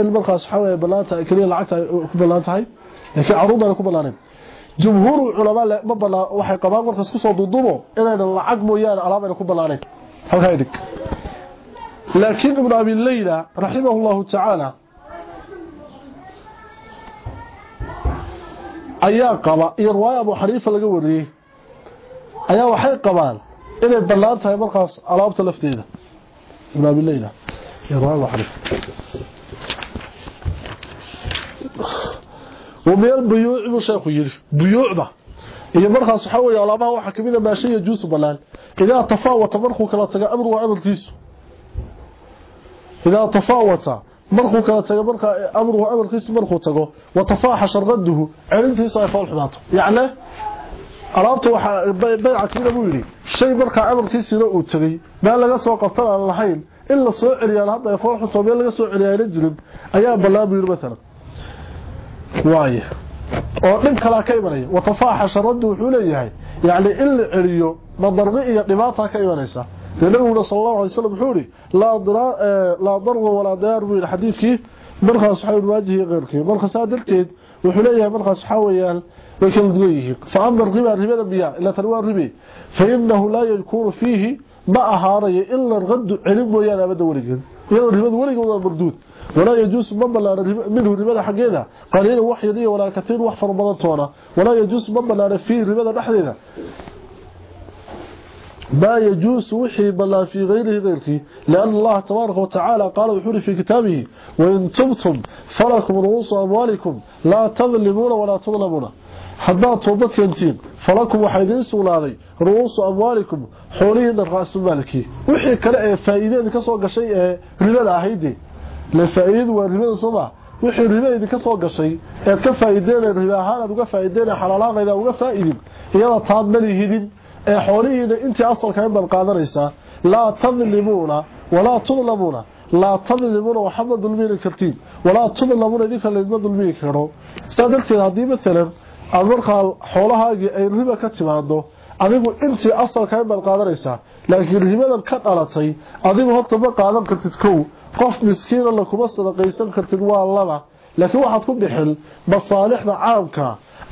in markaas waxa weeye balaanta kaliya lacagta ku balaantahay laakiin caruurda ku balaanin jumhuur ulama ma balaa waxay qabaan markaas ku soo duudubo inay lacag mooyaan alaab ay ku balaanin halka idig laakiin ibn abi layla rahimahullahu ta'ala ayaa qaba iyo riwaaya abu hanifa laga wariyay ayaa waxay qabaan inay balaantahay markaas alaabta lafteeda ibn abi layla iyo riwaaya abu hanifa ومن البيوع وشيخ يري بيوعده iyo markaas waxa weeye alaabaha waxa kamida maashiya juus balaan ila tafaawata markuu kala taga amru wa amarkiisu ila tafaawata markuu kala taga marka amru wa amarkiisu markuu tago wa tafaahash raduhu cilintiisu ay faal xumaato yaani alaabta waxa bayca kamida buu yiri shay marka amarkiisina uu tagay ma laga soo qabtan aan lahayn in la soo celiyo hadda ay faal xumaato laga soo celiyo jirin ayaa balaa buu yiri mesela waaye oo dhib kala ka imanaya watafaaxasha raddu wuxuu leeyahay yani in la celiyo madarqi iyo dhibaata ka imanaysa nabigu sallallahu alayhi wasallam wuxuu yiri laa dara laa darwa wala dar buu yiri xadiidkii markaas waxa uu waajihi qeyrkii markaas darteed wuxuu leeyahay markaas waxa weeyaan لكن ذويه فأما الربا الربا بيا إلا تروى الربا. فإنه لا يكون فيه معها رأي إلا الغد علم ويانا بدا ولكن يلا الربا ولكن ولا مردود. ولا يجوز مبلا منه الربا حقيدا قال إلا وحي لي ولا كثير وحفر مضطونا ولا يجوز مبلا فيه الربا بحديدا ما يجوز وحي بلا في غيره ذلك. لأن الله تبارك وتعالى قال وحوري في كتابه وإن تبتم فلكم رؤوس أموالكم لا تظلمون ولا تظلمون. haddaad toobad keentiin falakum waxaa idiin sugnaaday ru'uusu amwaalikum xoolihiina ra'sumaalkii wixii kale ee faa'iideedi ka soo gashay ee ribada ahayde le faa'iideedu waa ribada sooma wixii ribaeedi ka soo gashay ead ka faa'iideen riba ahaan aad uga faa'iideen xalaalaaqayda uga faa'idin iyada taad malihidin ee xoolihiina intii asalka inbaad qaadanaysaa laa tadlimuuna walaa tudlamuuna laa tadlimuuna waxama dulmiyna kartiin walaa tudlamuuna idinka laydma dulmiyi karo. Saa darteed haddii maalan markaa xoolahaagii ay riba ka timaado adigu intii asalka baad qaadanaysaa laakiin ribadan ka dhalatay adigu horta ma qaadan kartid kow. Qof miskiina lakuma sadaqaysan kartid waa laba. Laakiin waxaad ku bixin masaalixda caamka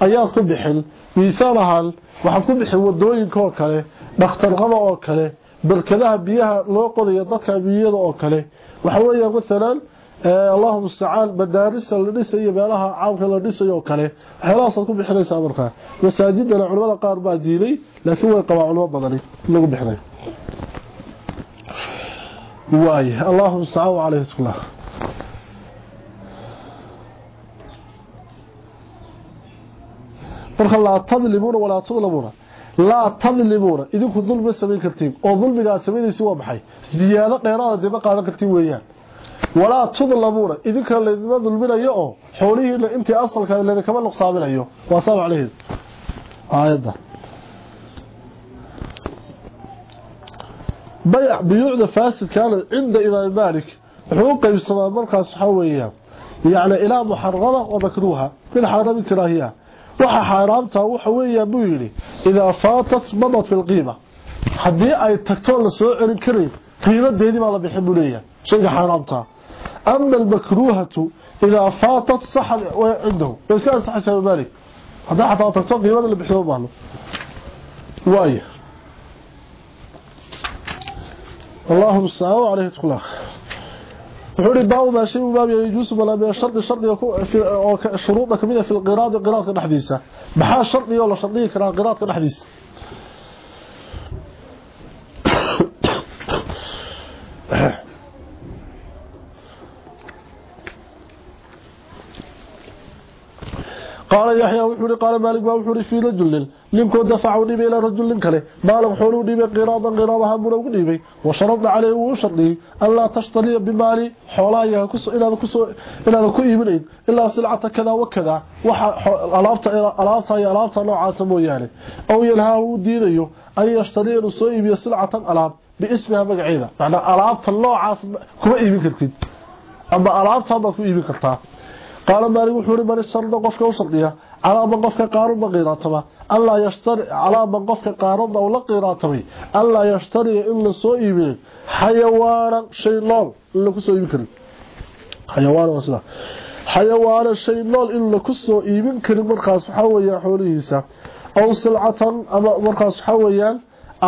ayaad ku bixin miisaal ahaan waxaad ku bixin waddooyinka oo kale dhakhtarqada oo kale barkadaha biyaha loo qodayo dadka biyada oo kale. Waxa weeya maalan allahu mustacaan madaarisa la dhisayo meelaha caamka la dhisayo kale waxyaalahaasad ku bixinaysaa markaa. Masaajidana culimada qaar baa diiday laakiin way qabaa culimo badani lagu bixinay. Waay allahu mustacaan calayhi skullah marka laa tadlimuuna walaa tudlamuuna laa tadlimuuna idinku dulmi samayn kartiin oo dulmigaa samaynaysi waa maxay? Ziyaado dheeraada dima qaadan kartiin weeyaan ولا تظلمون. إذن كان لذلك ظلمنا يؤو حوليه إلا أنت أصل كان لذلك كمان نقصابنا يؤو وأصاب عليه. آية بيع بيوعد فاسد كان عند إمام مالك. حقوق يستمع مالك صحوية. يعني إلى محرمة ومكروها من حرام الكراهية وحا حرامتها وحوية بويلي إذا فاتت مضت في القيمة. حديئة يتكتون لسوء الكريم قيمة دي ما لم يحبوا ليه. شيء حرامته أما المكروهة إذا فاتت صح عنده. بس كان صح شباب مالك هذا حتى تصدق ولا اللي بيحسبوا بالو وأي. الله مستعان عليه تقول اخ وحوري باب ما شيء باب يعني يجوز بلا بي شرط. شرط في شروطه كمية في القراض والقراض الحديثة بحال شرط يولا شرطي كراض القراض الحديثة قال يحيى وحوري قال مالك وحوري في رجل لمكو دفعوا ديبي إلى رجل كله مالك حولو ديبي قراضا قراضها منو ديبي وشرط عليه وشرطي الا تشتري بمالي xoolaha ku inaad ku soo inaad ku iibinayn ilaa silcata kada wa kada waxa alaabta alaabta iyo alaabta noocaas mooyaane aw yalha uu diidayo ay yashtariyo soo iibiyo silcatan alaab biismiha magaceeda macna alaabta noocaas kuma qaala maalik wuxuu ri man sharda qofka u shardiya calaa man qofka qaarada qiiraatama allaa yashtari calaa man qofka qaarada u la qiiraatamay allaa yashtariya in la soo iibinin xayawaanan shay nool in laku soo iibin karin. Xayawaan waa sida. Xayawaanan shay nool in laku soo iibin karin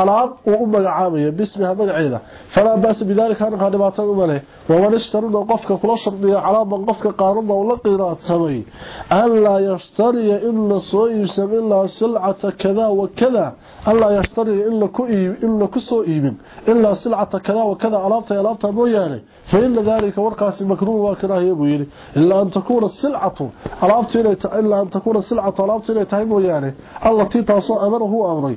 alaab uu u magacaabaya bismiha magaceeda falaa baasa bidaalika arrinkaa dhibaatada uma leh waman ishtarida qofka kula shardiya calaaman qofka qaarada uu la qiraatamay anlaa yashtariya in la soo iibsan ilaa silcata kada wa kada ألا يشتري إلا كسو إيمن. إلا سلعة كذا وكذا ألابتا مو يعني. فإن ذلك ورقاس مكنون وكذا يبويني إلا أن تكون السلعة ألابتا إلا أن تكون السلعة ألابتا يعني. إلا تهي موياني الله تيتاسو أمره أمري.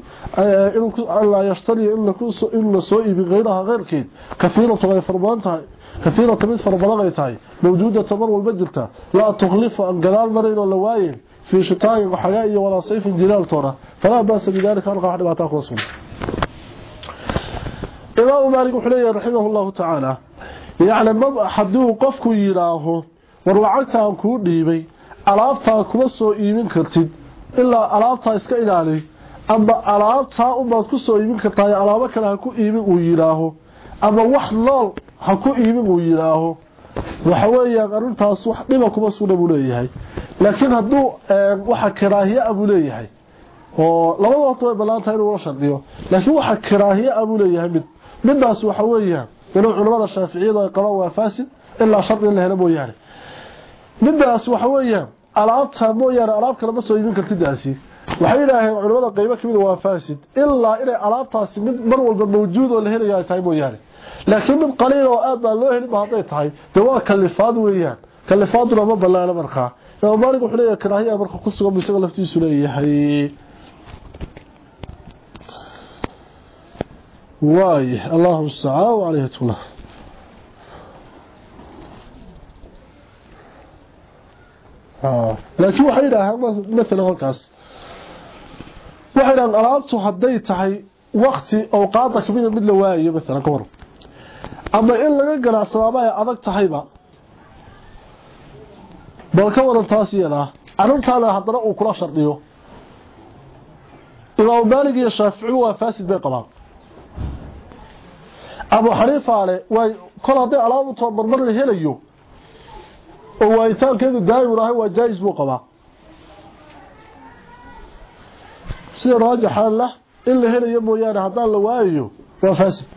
الله يشتري إلا كسو إلا سو إيمن غيرها غير كيد. كثيرة غير فربانتها كثيرة تميز فربانتها موجودة تمر والبجلتة لا تخلف الجلال قلال مرين ولا في شتاء وحياء ولا صيف جلال طوره walaa sayfin jilaaltoona falaa baasa bidaalika halkaa wax dhibaataa kuwa sugan imaamu maalik wuxuu leeyahay raximah llahu tacaala yacni hadduu qofku yidhaaho war lacagtaan kuu dhiibay alaabtaa kuma soo iibin kartid ilaa alaabtaa iska ilaali ama alaabtaa unbaad ku soo iibin kartaa alaabo kale ha ku iibin uu yidhaaho ama wax nool ha ku iibin uu yidhaaho waxa weeyaan wax dhiba kuma sugna buu laakiin hadduu waxa karaahiye buu leeyahay oo labada horta way bannaan tahay inuu la shardiyo. Laakiin waxa karaahiye buu leeyahay mid midaas waxa weeyaan inuu culimada shaaficiyadu ay qabaan waa faasid ilaa shardi in la helo mooyaane. Midaas waxa weeyaan alaabta mooyaane alaab kale ma soo iibin kartidaasi waxay yidhaaheen culimada qaybo ka mid waa faasid ilaa inay alaabtaasi mid mar walba mawjuud oo la helayo ay tahay mooyaane. Laakiin mid qaliil oo aad baa loo helin ba tahay dee waa kalifaad weeyaan. Kalifaaduna ma banaano markaa. Imaam maalik wuxuu leeyahay marka ku sugan isaga laftiisu leeyahay واي الله السعى وعليه تولى آه. لكن tahay waqti awqaada kamida mid la waayo mesela ka war ama in laga ganacsadaaba ay adag tahayba bal ka waran taas iyada arrintaana haddana uu kula shardiyo imaam maalig iyo shaafici waa faasid bay qabaan abu xaniifa ale way kol hadday alaabu too marmar la helayo oo waayitaankeedu daa'im ahay waa jaais buu qabaa. Sida raajaxaan lah in la helayo mooyaane haddaan la waayayo waa faasid.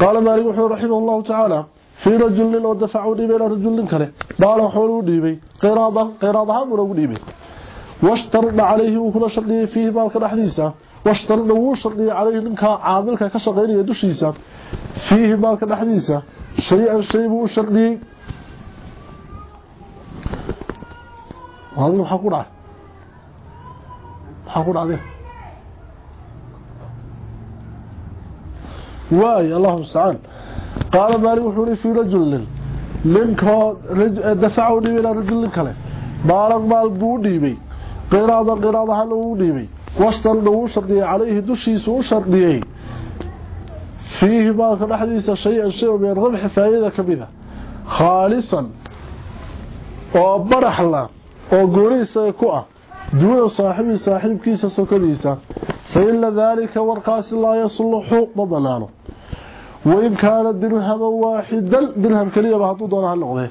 Qaala maalik wuxuu raximah allahu tacaala fii rajulin oo dafacuu dhiibay ilaa kale baala xoolu u dhiibay qiraad ahaan buuna ugu dhiibay. Washtarda calayhi wuu kula shardiyey fiihi maalka dhexdiisa caamilka ka shaqaynaya dushiisa fiihi maalka dhexdiisa shay-an shay buu u shardiyey maxaa ku dhacay maxaa ku dhacday واي اللهم استعان قال مالك وحوري في رجل منكو دفعوا دي إلى رجل كله مالك مال بو ديبي قراضه قراضه هل uu dhiibay وستن لو شرطي عليه دشي سو شرطي فيه باك لحديس شيئا شيئا من ربح فائدة كبيرة. خالصا. وبرحلا وقريسا يكوء دون صاحب صاحب كيسا سوكريسا فإلا ذلك ورقاس الله يصلح مضلانه وإن كان الدرهم واحدا درهم كليا بحطو دونها اللغنية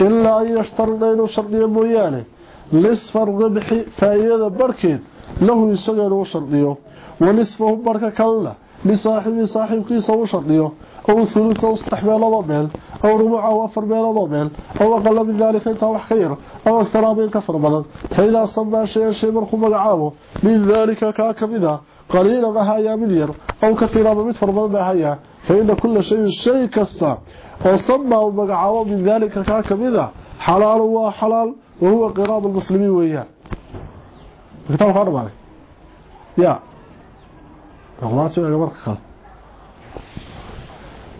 إلا أن يشترنين شرطي المياني لصف الربح فائدة بركيت له يسجل وشرطيه ونصفه بركة كلا لصاحب صاحب كيسا وشرطيه أو ثلث أو استحبال ضميل أو ربع أو أفر بيل ضميل أو أقل من ذلك أنت وحكير أو أكثر من كفر بلد. فإذا صنع شيئا شيء مرخو مقعامه من ذلك كاكبدا قليلا ما هيا مليار أو كثيرا ما متفر ما هيا فإن كل شيء شيء كستا وصمى ومقعوا من ذلك كاكبدا حلال وحلال وهو قراب المسلمين وإياه كتاب فاضل بعد. يا. والله سوى لك مرخ خال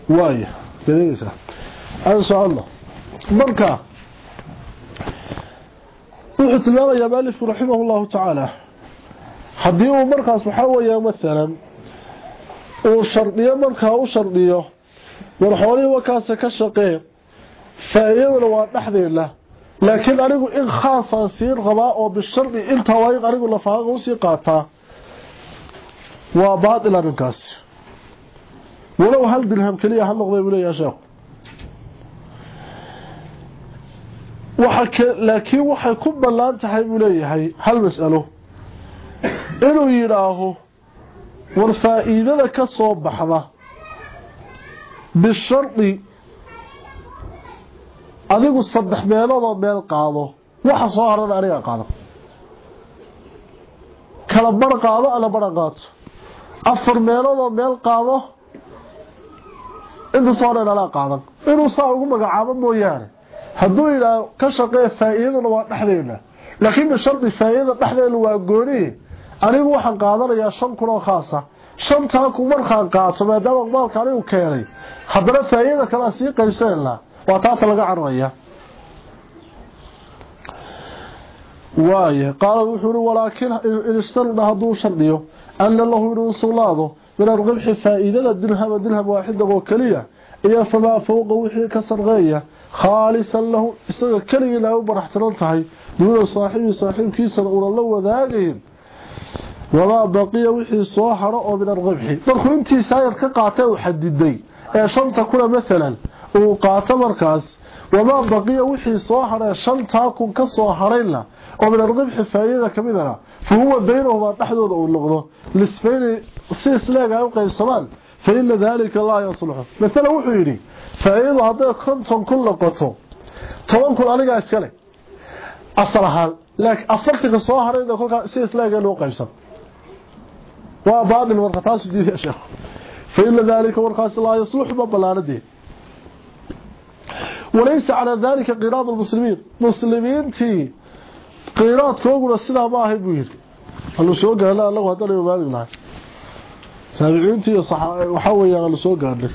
واي. جديسة هذا سؤال. الله مركة روحت الله يا بالف رحمه الله تعالى. حديه مركة سبحانه يا مثلا وشرطية مركة وشرطية ورحوني وكاسة كالشقيق فإذا روات نحذي الله. Laakiin anigu in khaasaan siin rabaa oo bishardi intaa waa in anigu lafahaaga u sii qaataa waa baatil arrinkaasi walow hal dirham keliya ha noqday buu leeyaha sheekhu. Laakiin waxay ku ballaan tahay buu hal mas'alo. Inuu yidhaaho war faa-iidada ka soo baxda bishardi adigu saddex meeloodoo meel qaado waxa soo harana aniga qaado. Kala bar qaado ala bara qaato. Afar meeloodoo meel qaado inta soo haran alaa qaadan. Inuu saa ugu magacaabo mooyaane. Hadduu yidhaaho ka shaqee faa-iidaduna waa dhexdeena. Laakiin bishardi faa-iidada dhexdeena waa gooni. Anigu waxaan qaadanayaa shan kun oo khaasa. Shantaa ku markaan qaato maadaama maalka anigu keenay. Haddana faa-iidada kalea sii qaybsanayna وطاس لغا عرويا وايه قال وحور ولكن ان استند هذو شرديو ان الله رسولاده من الربح فائده الذهب الذهب واحدة أو كليه فما فوق وحي كسرغيا خالصا له استغ كليه لو برحتلنتهي دون صاحب صاحب كيس ولا لا وداغين ولا بقي وحي سو من الربح دخلتي سايد كقاته وحديدي إيه شرطة كلها مثلا uu qaato markaas wamaa baqiya wixii soo haree shantaa kun ka soo harayna oo min alqibxi faa-iidada ka midana fa huwa baynahumaa dhexdooda uu noqdo nisbayni si isleeg ay u qaybsamaan fa ina daalika laa yasluxu maalan wuxuu yidhi faa-iidadu hadday konton kun noqoto toban kun anigaa iskale asal ahaan laakiin afartanka soo harayna kolkaa si isleega loo qaybsan waa baatil marka taas diiday sheekh fa ina daalika warkaas laa yasluxu ma balaanadee وليس على ذلك قراض المسلمين. مسلمين تي قراض كوغنا ما هي بوير قالوا شو قال لا لو هذا ما بعد سامعين تي صح وحويا قالوا سو قال لك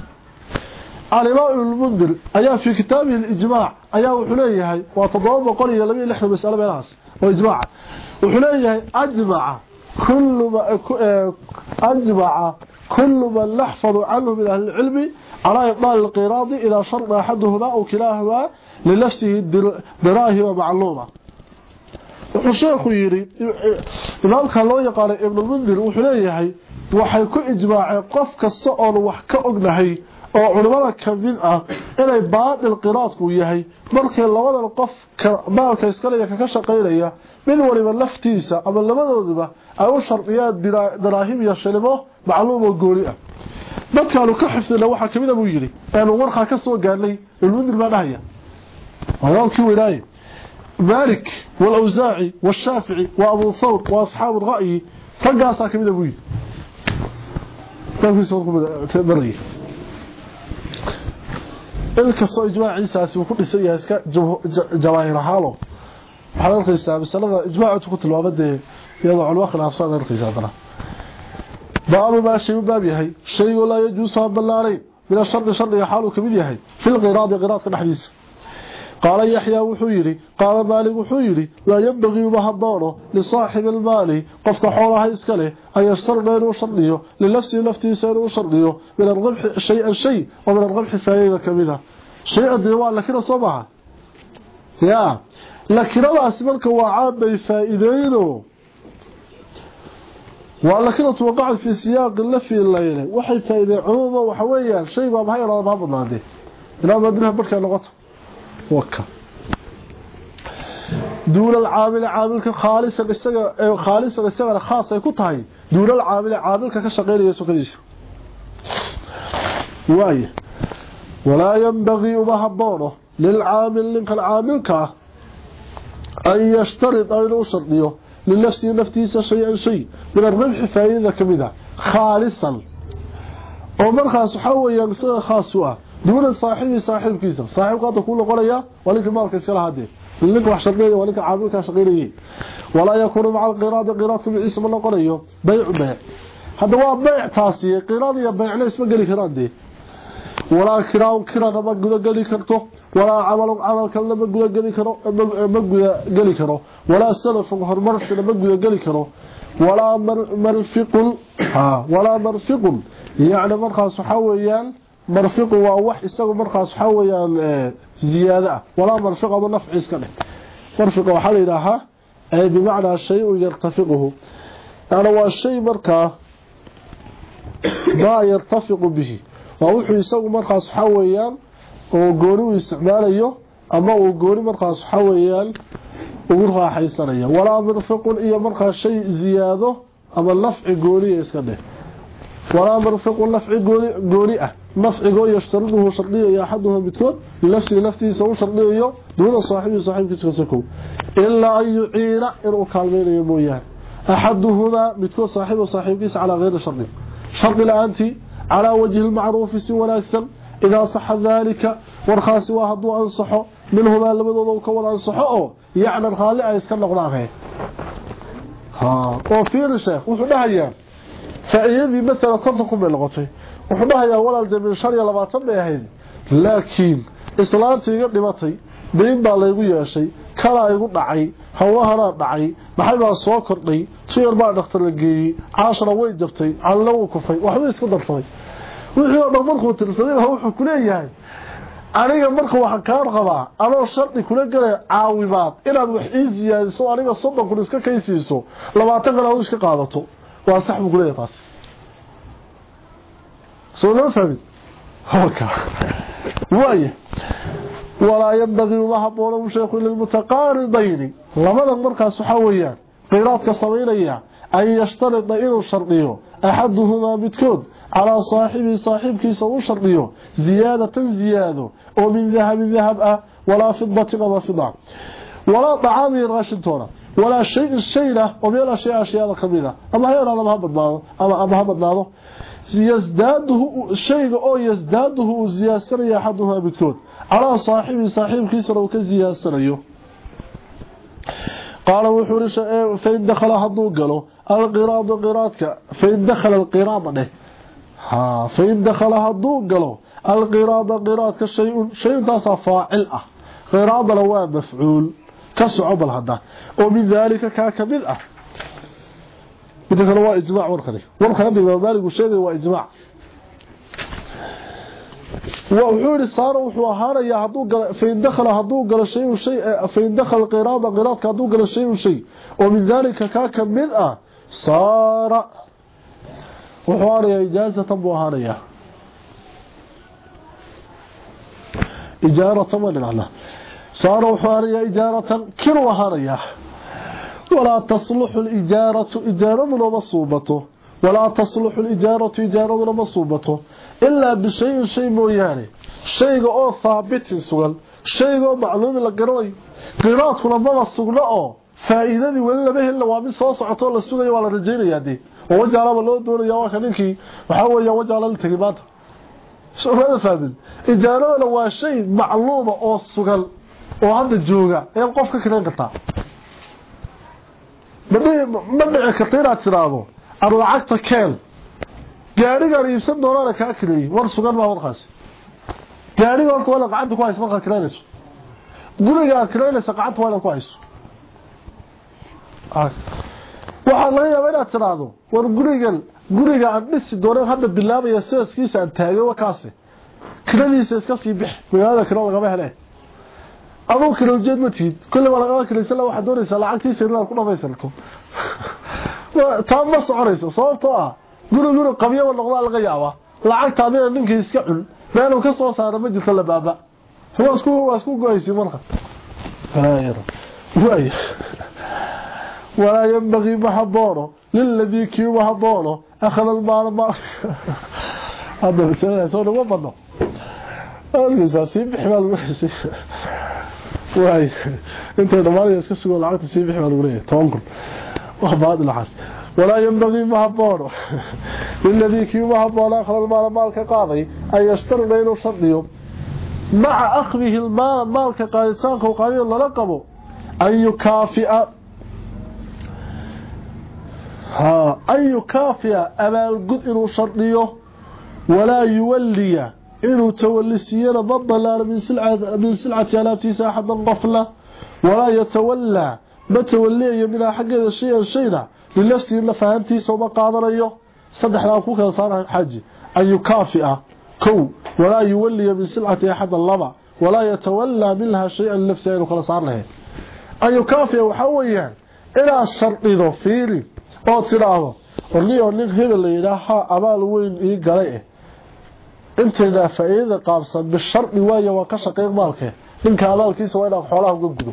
علماء المنذر أيا في كتاب الإجماع أيا وحليه هي وتضاب قال يا لبي لحظة مساله بلاص وإجماع. وحليه اجماع كل ما آه، اجماع كل ما لحفظ عنه من أهل العلم على إبطال القراض إذا شرط أحدهما أو كلاهما لنفسه دراهم معلومة وشيخ يري leeyahay waxay ku ijmaaceen qof kasta oo wax ka ognahay oo culimada kamid ah inay baadil qiraadku yahay markii labadan qof baalka iskaleeya ka shaqeynaya mid waliba laftiisa ama labadooduba ay u shardiyaan daraahim iyo shilimo macluum oo gooni ah dadkaanu ka xifdina waxa kamid ah buu yiri ee warqa ka soo gaarnay ibn mundir baa dhahaya walaalkii wilaayay مالك والأوزاعي والشافعي وأبو ثور وأصحاب الرأي فقاسا كميدا بوي كان في سورة بري الكسو إجماع عيسى وكل سيئة جواهر حاله waxaad arkaysaa masalada ijmaacu ku tilmaamada iyadoo culmo khilaafsan arkaysaa hadana baabu maa shay u baab yahay shaygu laa yajuusu ha ballaanayn min ashardi shardiga xaaluu kamid yahay fi lqiraadi qiraadka dhexdiisa قال يحيى وحيري. قال مالك وحيري. لا ينبغي بهبونه لصاحب المال. قفك حولها اسكله أن يشترط إنه شرطيه لنفسه نفتيسه إنه شرطيه من الربح شيئا شيء. ومن الربح فائدة كمذا شيئا ديوان لكن صبعا يا. لكن الله أسمالك وعام بفائدينه. ولكن توقعت في سياق اللفي الليلة وحي فائدة عموما وحويا شيء ما بهي رضا ما بضناده إلا ما دينها بركة لغته وكا دون العامل عاملك خالصا اسغا خالصا اسغا خاص ay ku tahay دون العامل عاملك ka shaqeynaya sokadiisa واي ولا ينبغي وبهبونه للعامل لك العاملك أن يشترط أن يشرطيه لنفسه نفتيسه شيئا شيء. من الربح فائدة كمذا خالصا. ومرخص حويا اسغا خاص واه دون صاحبي صاحب كيسا صاحب قاطع كل قرية. ولك مالك اسكال هذه. wax shaqeeyo ولك عاملك shaqeeyay ولا يكون مع القراض قراض في اسم الله قرية. بيع بيع. هذا هو بيع تاسي. بيع. لا اسم غلي كران دي ولا كراو كرا ما غدا غلي ولا عمل عمل كان لما قلي كرو ما قلي كرو. ولا سلف هر مرس لما قلي قلي كرو. ولا مرفق ها ولا مرفق. يعني مرخص حويان مرفق هو واحد اسا مرخص حويان آه، زيادة. ولا مرفق ابو نفع اسكله مرفق وحل يراها أي بمعنى يعني الشيء يرتفقه. أنا والشيء شيء ما يرتفق به. وهو اسا مرخص حويان oo gooni u isticmaalayo ama uu gooni markaas waxa weeyaan ugu raaxaysanayo. Wala marfiq iyo markaas shay ziyaado ama nafci gooni iska dheh. ولا مرفق نفع قولي آه نفع قولي يشترطه شرطيه يا أحدها بتكون لنفسه نفسه سوى شرطيه دون صاحبه صاحبه كسكسكو إلا أن يعين إنه كالمين يمويان أحدهما بتكون صاحبه صاحبه على غير شرط شرط الآنتي idaa saxa daalika warkaasi waa hadduu ansaxo minhumaa labadooda u ka wada ansaxo oo yacnan raalli ay iska noqdaane oo fiiri sheekh wuxuu dhahayaa faa'iidadii maalan konton kun bay noqotay wuxuu dhahayaa walaal dee min shan iyo labaatan bay ahayd laakiin islaantii iga dhimatay dayn baa laygu yeeshay kalaa igu dhacay hawlahanaa dhacay maxay soo kordhay tuyar baa dhakhtar la geeyey way jabtay calna kufay waxbuu isku darsaday wixii oo markuu tirsaday baa wuxuu ku leeyahay aniga marka waxaan kaan qabaa anoo shardi kula gelaya caawimaad inaad wax ii siyaadiso aniga soddon kun iska kaysiiso labaatan kan aad iska qaadato. Waa sax buu kuleeyahay taas. Soo loo fahmin? Hawka waaye walaa yambagii uma habboona sheekhu lilmutaqaaribayni labadan markaas waxaa weeyaan qiraadka samaynaya an yashtarida inuu shardiyo axaduhumaa midkood على صاحبي صاحب سو شرطيو زيادة زيادة. ومن من ذهب ذهب أه؟ ولا فضة ولا فضة. ولا طعام هنا ولا شيء سيره أو ولا شيء أشياء كبيره أما هي أنا محمد نعم. باو اما ابو محمد لاو يزداده شيء أو يزداده زياسر يا حدها بتكون على صاحبي صاحبك سو كزياسريو قال وحورش إيه، فين دخل حدو قالوا القراض قراضك. فين دخل القراض ده ها فين دخلها الضوء قالوا القراض قراض كشيء شيء تاسا فاعل آه قراض لو مفعول كصعب هذا ومن ذلك كاكبد آه بده لو إجماع ورخري بما بمبالغ وشيء واجماع وحوري صار وحو هار يا هدو قال فين دخل هدو قال شيء وشيء فين دخل قراض قراض كدو قال شيء وشيء. ومن ذلك كاكبد آه صار wuxuu odhaya ijaazatan buu ahaanayaa. Ijaaratan waa dhinaacna saara wuxuu ahaanayaa ijaaratan kinuu ahaanayaa. Walaa tasluxu lijaaratu ijaaraduna ma suubato. Walaa tasluxu alijaaratu ijaaraduna ma suubato. Ilaa bishayin shay mooyaane. Shayga oo haabitin sugan shayga oo macluumin la garanayo qiraadkuna maba sugno oo faa'iidadii weli lama helina waa mid soo socoto la sugayo waa la rajaynaya wajaalaba loo doonaya waa ninkii waxaa weeya wajaala la tegay maanta. Somaa faadin? Ijaaradana waa shay macluuma oo sugan oo hadda jooga ayaad qof ka kirayn kartaa. Ma dhici karta inaad tiraahdo ad lacagta keel gaadhigaan iibsan doonana kaa kireeyey war sugan maa warkaasi gaariga horta waa inaad gacanta ku hayso markaad kiraynayso guriga aad kiraynaysa gacanta waa inaad ku waxaa laga yaaba inaad tiraahdo war gurigan guriga aan dhisi doona hadda bilaabaya sidaskiisa aan taagay wakaasi kiradiisa iska sii bix magaalada kiro lagama hele aduu kale ujeed ma tihid. Kulle waa lagama kilaysan la waxaad doonaysaa lacagtiisa inaad ku dhamaystirto [LAUGHS] taa ma soconayso sababtoo ah guri guri qabyaba noqdaa laga yaabaa. Lacagta adina ninkii iska cun meeluu ka soo saara ma jirto la baaba. Waa isku waa isku go'aysi marka ولا ينبغي ما حضونه للذي كيما حضونه أخذ المال ما [LAUGHS] هذا بسنة يسونه وفضه هذا يسأل سيب حمال ويسي أنت دمالي يسكسكو العقد سيب حمال ويسي تونكر وخب هذا الحاس ولا ينبغي ما حضونه [LAUGHS] للذي كيما حضونه أخذ المال ما كقاضي. أن يشتر بينه صديه مع أخذه المال ما كقاضي. سانكو قاضي الله لقبه. أن يكافئ ها أي كافية أبا القد إنو شرطيه ولا يولي إنو تولي توليسيين ضد الله من سلعة, من سلعة ألافتي ساحد الضفلة ولا يتولى ما توليه من حق هذا الشيء الشينا للنفسي إلا فهمتي سوما قادر أيه صدح لأكوك صار حاجي أي كافية كو ولا يولي من سلعة أحد الله ولا يتولى منها شيء النفسي إنو خلصار له أي كافية وحويا إلى الشرطي ذو oo tidhaahdo orniyo nin hebel la yidhaaha abaal weyn ii galay eh. Intayna faa-iidada qaabsan bishardi waaye waa ka shaqeyn maalke. Ninka abaalkiisa waa inaad xoolaha uga gudo.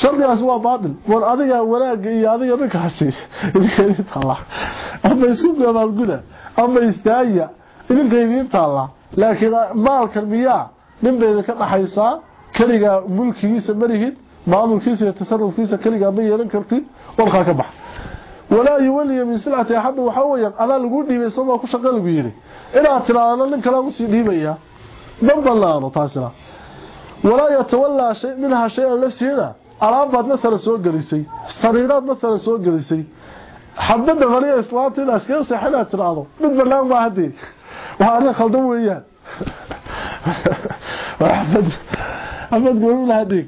Shardigaasi waa baatil. War adiga wanaagga iyo adiga ninkaasi idinka idiin taalla [LAUGHS] ama isku abaalguda ama istaaya idinka idiin taalla. Laakiin maalkan miyaa nin bay idinka dhaxaysaa keligaa mulkigiisa malihid maamulkiisa iyo tasarufkiisa keligaa ma yeelan kartid warkaa ka bax walaa yuwaliya min silcati axadda waxaa weyaan adaa lagu dhiibay sabaa ku shaqa lagu yidhi. Inaad tiraahdo nin kale u sii dhiibaya ma banaano taasina. Walaa yatawallaa shay minhaa shay-an lafsiina alaabbaad masala soo gelisay sariiraad masala soo gelisay. Xabada qaliya islaamta inaad iskaga seexa inaad tiraahdo mid banaan maa haddii. Waa arrin khaldan weeyaan [LAUGHS] xabad goolulaha dhiig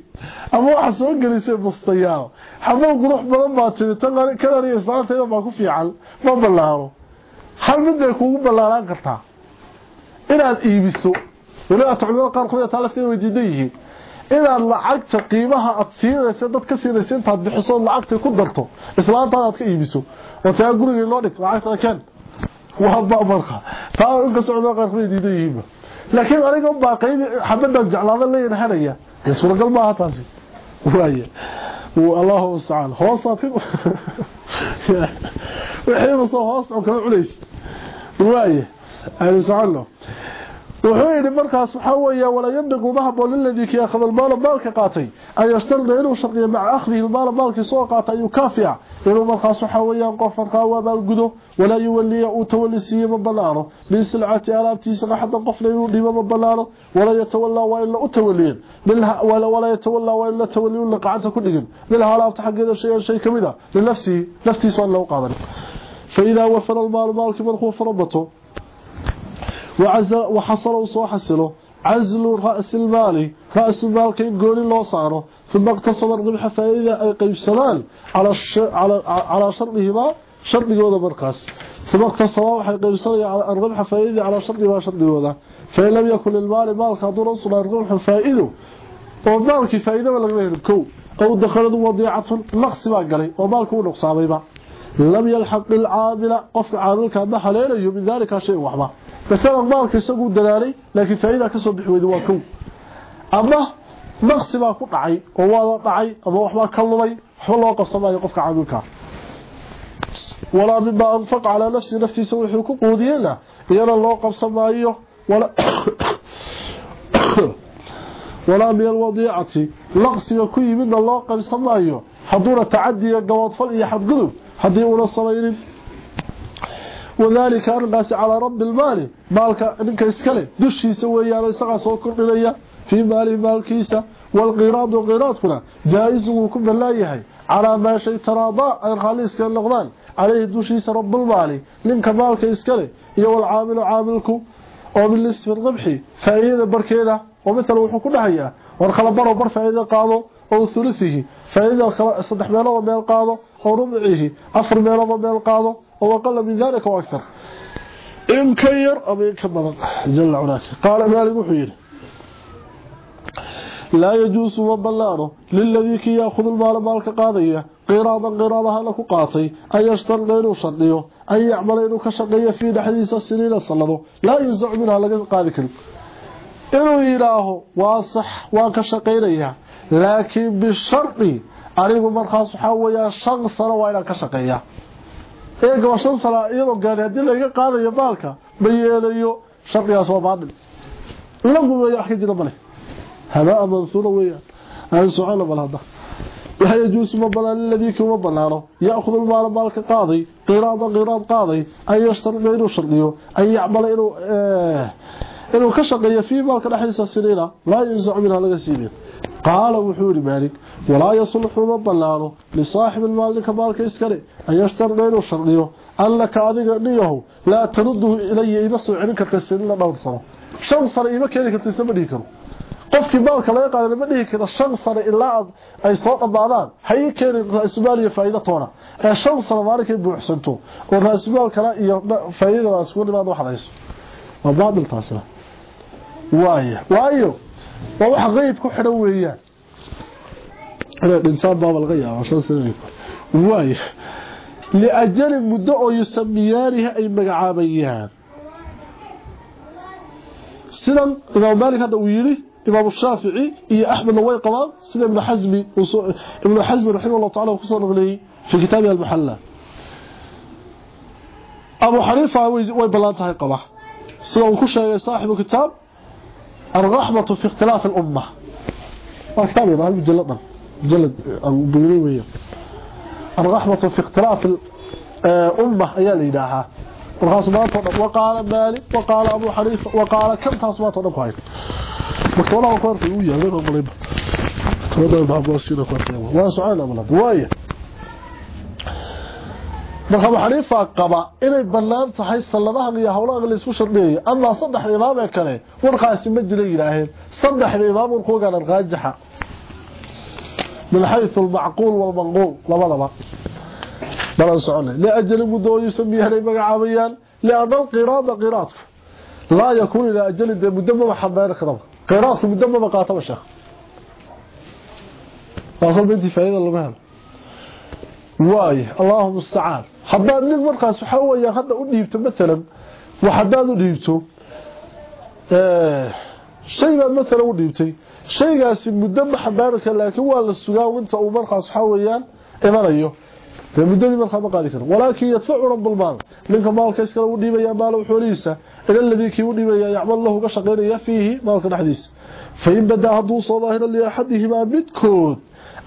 ama waxaa soo gelisay bustayaal xabad qurux badan baa tiri kadan iyo islaanteeda baa ku fiican ma banaano hal mid bay kuugu banaanaan kartaa. Inaad iibiso waliba culimada qaarkood taa lafteeda way diidan inaad lacagta qiimaha aad siinaysa dad ka siinaysa intaad bixiso lacagta ku darto. Islaantaada aad ka iibiso. Oo taa gurigii loo dhig lacagta keen. Waa bamarka taa inkastoo culimada qaarkood way diidan laakiin aniga baa qayb xabadan jeclaada leeyahay hanaya suuragal ma aha taasi. Waaye allahu mustacaan hoosaad ka [LAUGHS] wixiiba soo hoos oo kala cunaysa waaye aynu soconno وحوية المركة صحوية ولا يبدق ذهب للذي يأخذ المال بالك قاتي أي يستلغي له شرقية مع أخذه المال بالك صوقات أي كافية إنه المركة صحوية وقف فرقاوة بالقدو ولا يولي أو تولي سيئة من ضلاره من سلعة ألابتي سنح الضقف لما من ضلاره ولا يتولى وإلا أتولي. ولا, ولا يتولى وإلا تولي لقعات كل جن منها لا أبتحق هذا الشيء الشيء كمذا لنفسي نفسي سؤال له قادر. فإذا وفر المال بالك من خوف ربطه. وعزل وحصل وصحصله عزل رأس المال. رأس المال كان قولي لو صاره ثم اقتصر الربح فإذا أي قيب سلال. على, على... على شرطهما. شرط يوضى برقاس ثم اقتصب قيب سلال. يعني الربح فإذا على شرطهما شرط يوضى فإن لم يكن المال مال قادر أصلا الربح فإذا ومالك فائده ما لغمه الكو أو دخلت وضيعة نقص ما قلي ومالك نقص عميبا لم يلحق العامل. قف عامل كان عاملك محلين يمن ذلك شيء واحد masalan maalka isaguu dadaalay laakiin faa-ida kasoo bixi weyda waa kow ama naqsi baa ku dhacay oo waada dhacay ama waxbaa ka lumay waxba loo qabsamaayo qofka caamilka walaa mima anfaq calaa nafsihi naftiisa wuxuu ku quudiyena iyana loo qabsamaayo walaa min alwadiicati laqsiga ku yimidna loo qabsamaayo hadduuna tacadiya gaboodfal iyo xadgudub haddii una samaynin wadaalika arrinkaasi calaa rabbi lmaali maalka ninka iskale dushiisa weeyaan isagaa soo kordhinaya fii maalihi maalkiisa waalqiraadu qiraadkuna jaa-isu wuu ku ballaayahay calaa maa shay taraadaa ay raalli iskale noqdaan caleyhi dushiisa rabulmaali ninka maalka iskale iyo walcaamilu caamilku oo min lisfi ribxi faa-iidada barkeeda oo maala wuxuu ku dhahayaa war kala baro bar faa-iida qaado oo hulufihi faa-iidada saddex meeloodoo meel qaado oo rubcihi afar meeloodoo meel qaado هو قل من ذلك وأكثر. إن كير أبي كبضا جل عناك. قال ذلك حير لا يجوز وبلاره للذي كي يأخذ المال مالك قاضية. قراضا قراضها لك قاطي أن يشتر غيره شرقيه أن يعمل إنه كشرقية في نحديث السنين الصلاة. لا ينزع منها لك قاذك إنه إله وأصح وكشرقين إياه لكن بالشرق أريد من خاصة حوية شنصر وإلى كشرقية waxaa sano waa shan sano iyadoo gaari haddii laga qaadayo maalka ma yeelayo shardigaas waa baadil lagu weeya wax ka jira male habaa mansuura weeyaan aan socona bal hadda waxa yajuusu ma banaan liladii kuma banaano yaakhud lmaala maalka qaaday qiraada qiraad qaaday an yashtarida inuu shardiyo an yacmala inuu inuu ka shaqeeyo fii maalka dhexdiisa siniina laa yunsacu minha laga siibiyo قال وحور مالك ولا يصلح مبلانه لصاحب المال كبارك إسكري أن يشتر غير الشرقيه أن لك أذيك أنيه لا ترده إلي إبسو عنك تسين لنصره شنصر إبك إيه؟ إليك تسين مليك قفك بارك الله يقال لمنيك شنصر إلا أي صوت البعضان حيك إسبالي فائدة طونا شنصر مالك إبو حسنته. وإسبالك لا فائدة أسكولي ما دوحة ليس وبعد التاسلة waayo waayo waa wax qeyb ku xidhan weeyaan inay dhintaan baaba laga yaaba shan sano waayo liajali muddo oo yusamiyaanihi ay magacaabayaan sidan imaam maalik hadda uu yidhi imaam shaafici iyo axmedna way qabaan sida ibnu xasmi ibnu xasmi raximah llahu tacala kusoo naqliyey fi kitaabihi almuxalla abu xaniifa way ballaan tahay qaba sida ku sheegay saaxibu kitaab الرحمة في اختلاف الأمة. أكتب يا رحمة جلد جلد بيليوية الرحمة في اختلاف الأمة آه، أي ليداها وقال مالك وقال أبو حريف وقال كم تصمات إيه. أبو حريف مكتولها وقال في أمية وقال في أمية وقال في أمية وقال في أمية وقال في أمية وقال في أمية وقال marka abu xaniifa qaba inay bannaan tahay salladahan iyo howlahan la isku shardheeyay ama saddex imaam ee kale warkaasi ma jira yidhaaheen saddexda imaam warkoogaan raajixa min xayثu almacquul walmanquul labadaba balan soconay liajali muddo oo yusamiyaan ay magacaabayaan lianna alqiraada qiraadku laa yakuun ilaa ajali dee muddo maba xambaari karaba qiraadku muddo maba qaataba sheekh waa kolba intii faa'iida lagu helo waayo allahu mustacaan haddaad nin markaas waxaa weeyaan hadda u dhiibto maalan wax haddaad u dhiibto shay baad maalan u dhiibtay shaygaasi muddo ma xambaari kara laakiin waa la sugaa inta uu markaas waxaa weeyaan imanayo. Dee muddadii markaa ma qaadi karo walaakin yadfacu rabulmaal ninka maalka iskale u dhiibaya maalow xoolihiisa ila ladii u dhiibaya yacmal lahu ga shaqaynaya maalka dhexdiisa. Fain badaa hadduu soo daahiro liaxadihimaa midkood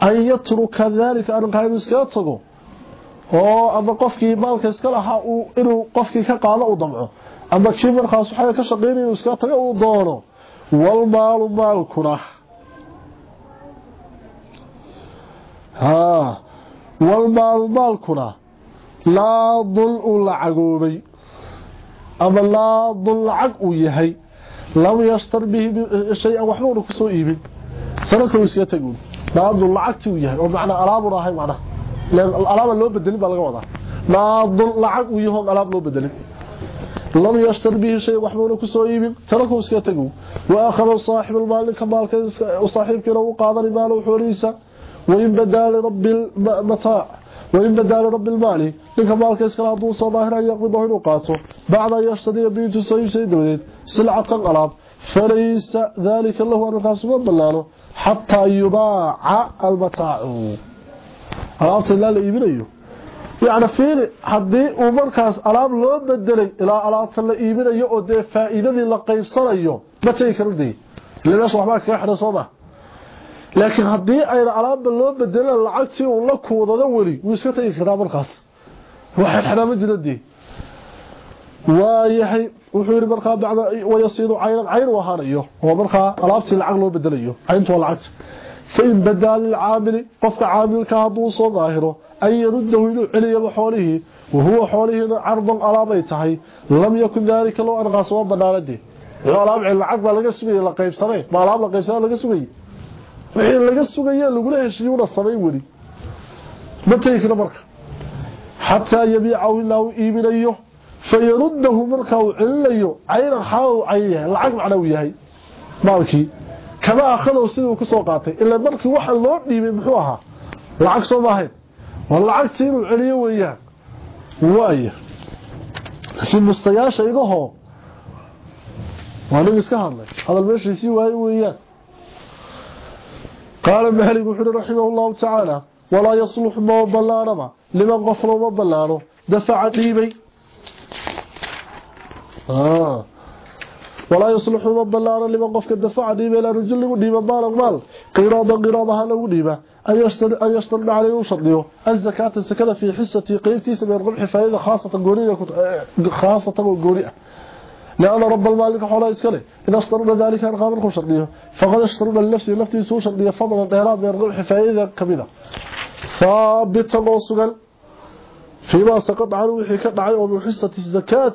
an yatruka daalika arrinkaa inuu iskaga tago oo ama qofkii maalka iska lahaa inuu qofkii ka qaado u damco. Ama kii markaas waxaa ka shaqaynaya inuu iskaga tago uu doono. Walmaalu maalkuna. Haa walmaalu maalkuna. Laa dul uu lacagoobay. Ama laa dul lacag uu yahay. Lam yashtar bihi shay-an waxbuuna ku soo iibin. Sanadka uu iskaga taguun naadun lacagtii uu yahay. Oo macnaa alaabun ahay macnaha alaaba loo bedelin baa laga wadaa naadun lacag uu yahoon alaab loo bedelin lam yashtar bihi shay waxbuuna kusoo iibin sanadka uu iskaga taguun wa akhada saaxibu lmaal ninka maalka saaxiibkiina uu qaadani maalo xoolihiisa wain badaa lirabbi mataac وإن بدأ لرب المال لك مالك إسكال عدو صداهر أن يقبضه إنه قاته بعد أن يشتري بيت سيد سيد وديد سلعة الألاب فليس ذلك الله أن القاسم بلانه حتى يباع المتاع ألابت الله لإيبنيه يعني فين حدي ومركز ألاب لو بدلي إلى ألابت الله إيبنيه ودي فائدة لقيب صنيه متى يكردي لناس وحباك يحرص هذا laakiin haddii ayna alaabba loo bedela lacagtii uu la kuudada weli wuu iska tagi karaa markaas waxay xaraamo jiradii waayahay wuxuu yidhi markaa wayasiidu caynan cayn u ahaanayo oo markaa alaabtii lacag loo bedelayo cayntu waa lacagta an yaruddahu inuu celiyaba xoolihii wahuwa xoolihiina cardan alaabay tahay lam yakun daalika loo anqaas waa banaanadii alaab lacag baa laga sugayay la qaybsanay ma alaab la qaybsana laga sugayay wixii laga sugaya lagula heshiiyuna samayn weli ma tegi karo marka xataa yabiicahu ilaa uu iibinayo fayaruddahu markaa uu celinayo caynan xaal uu cayn yahay lacag macna uu yahay maalkii kama akhadow siduu ku soo qaatay ilaa markii waxa loo dhiibay muxuu ahaa lacag soo maahayn waa lacagtii inuu celiyo weeyaan waaya laakiin mustayaasha igahoo waa nin iska hadlay hadal meeshiisii waaye weeyaan قال مالك وحده رحمه الله تعالى ولا يصلح ما بلانما لمن غفر ما بلانه دفع ديبي ولا يصلح ما بلانا لمن غفر دفع ديبي لا رجل ديبا مال مال. قراضا قراضها لو ديبا أن أن يشتر عليه وشرطيه الزكاة الزكاة في حصة قيمتي من ربح فائدة خاصة قورية خاصة قورية لأن رب المالك حولا إسكاله إذا اشترنا ذلك أرقام لكم شرطيه فقد اشترنا لنفسه نفسه سوء شرطيه فضلا إيراد من الربح فائدة كبيرة ثابتا وصغل فيما سقط عنه وحي كدعي ومن حصة الزكاة.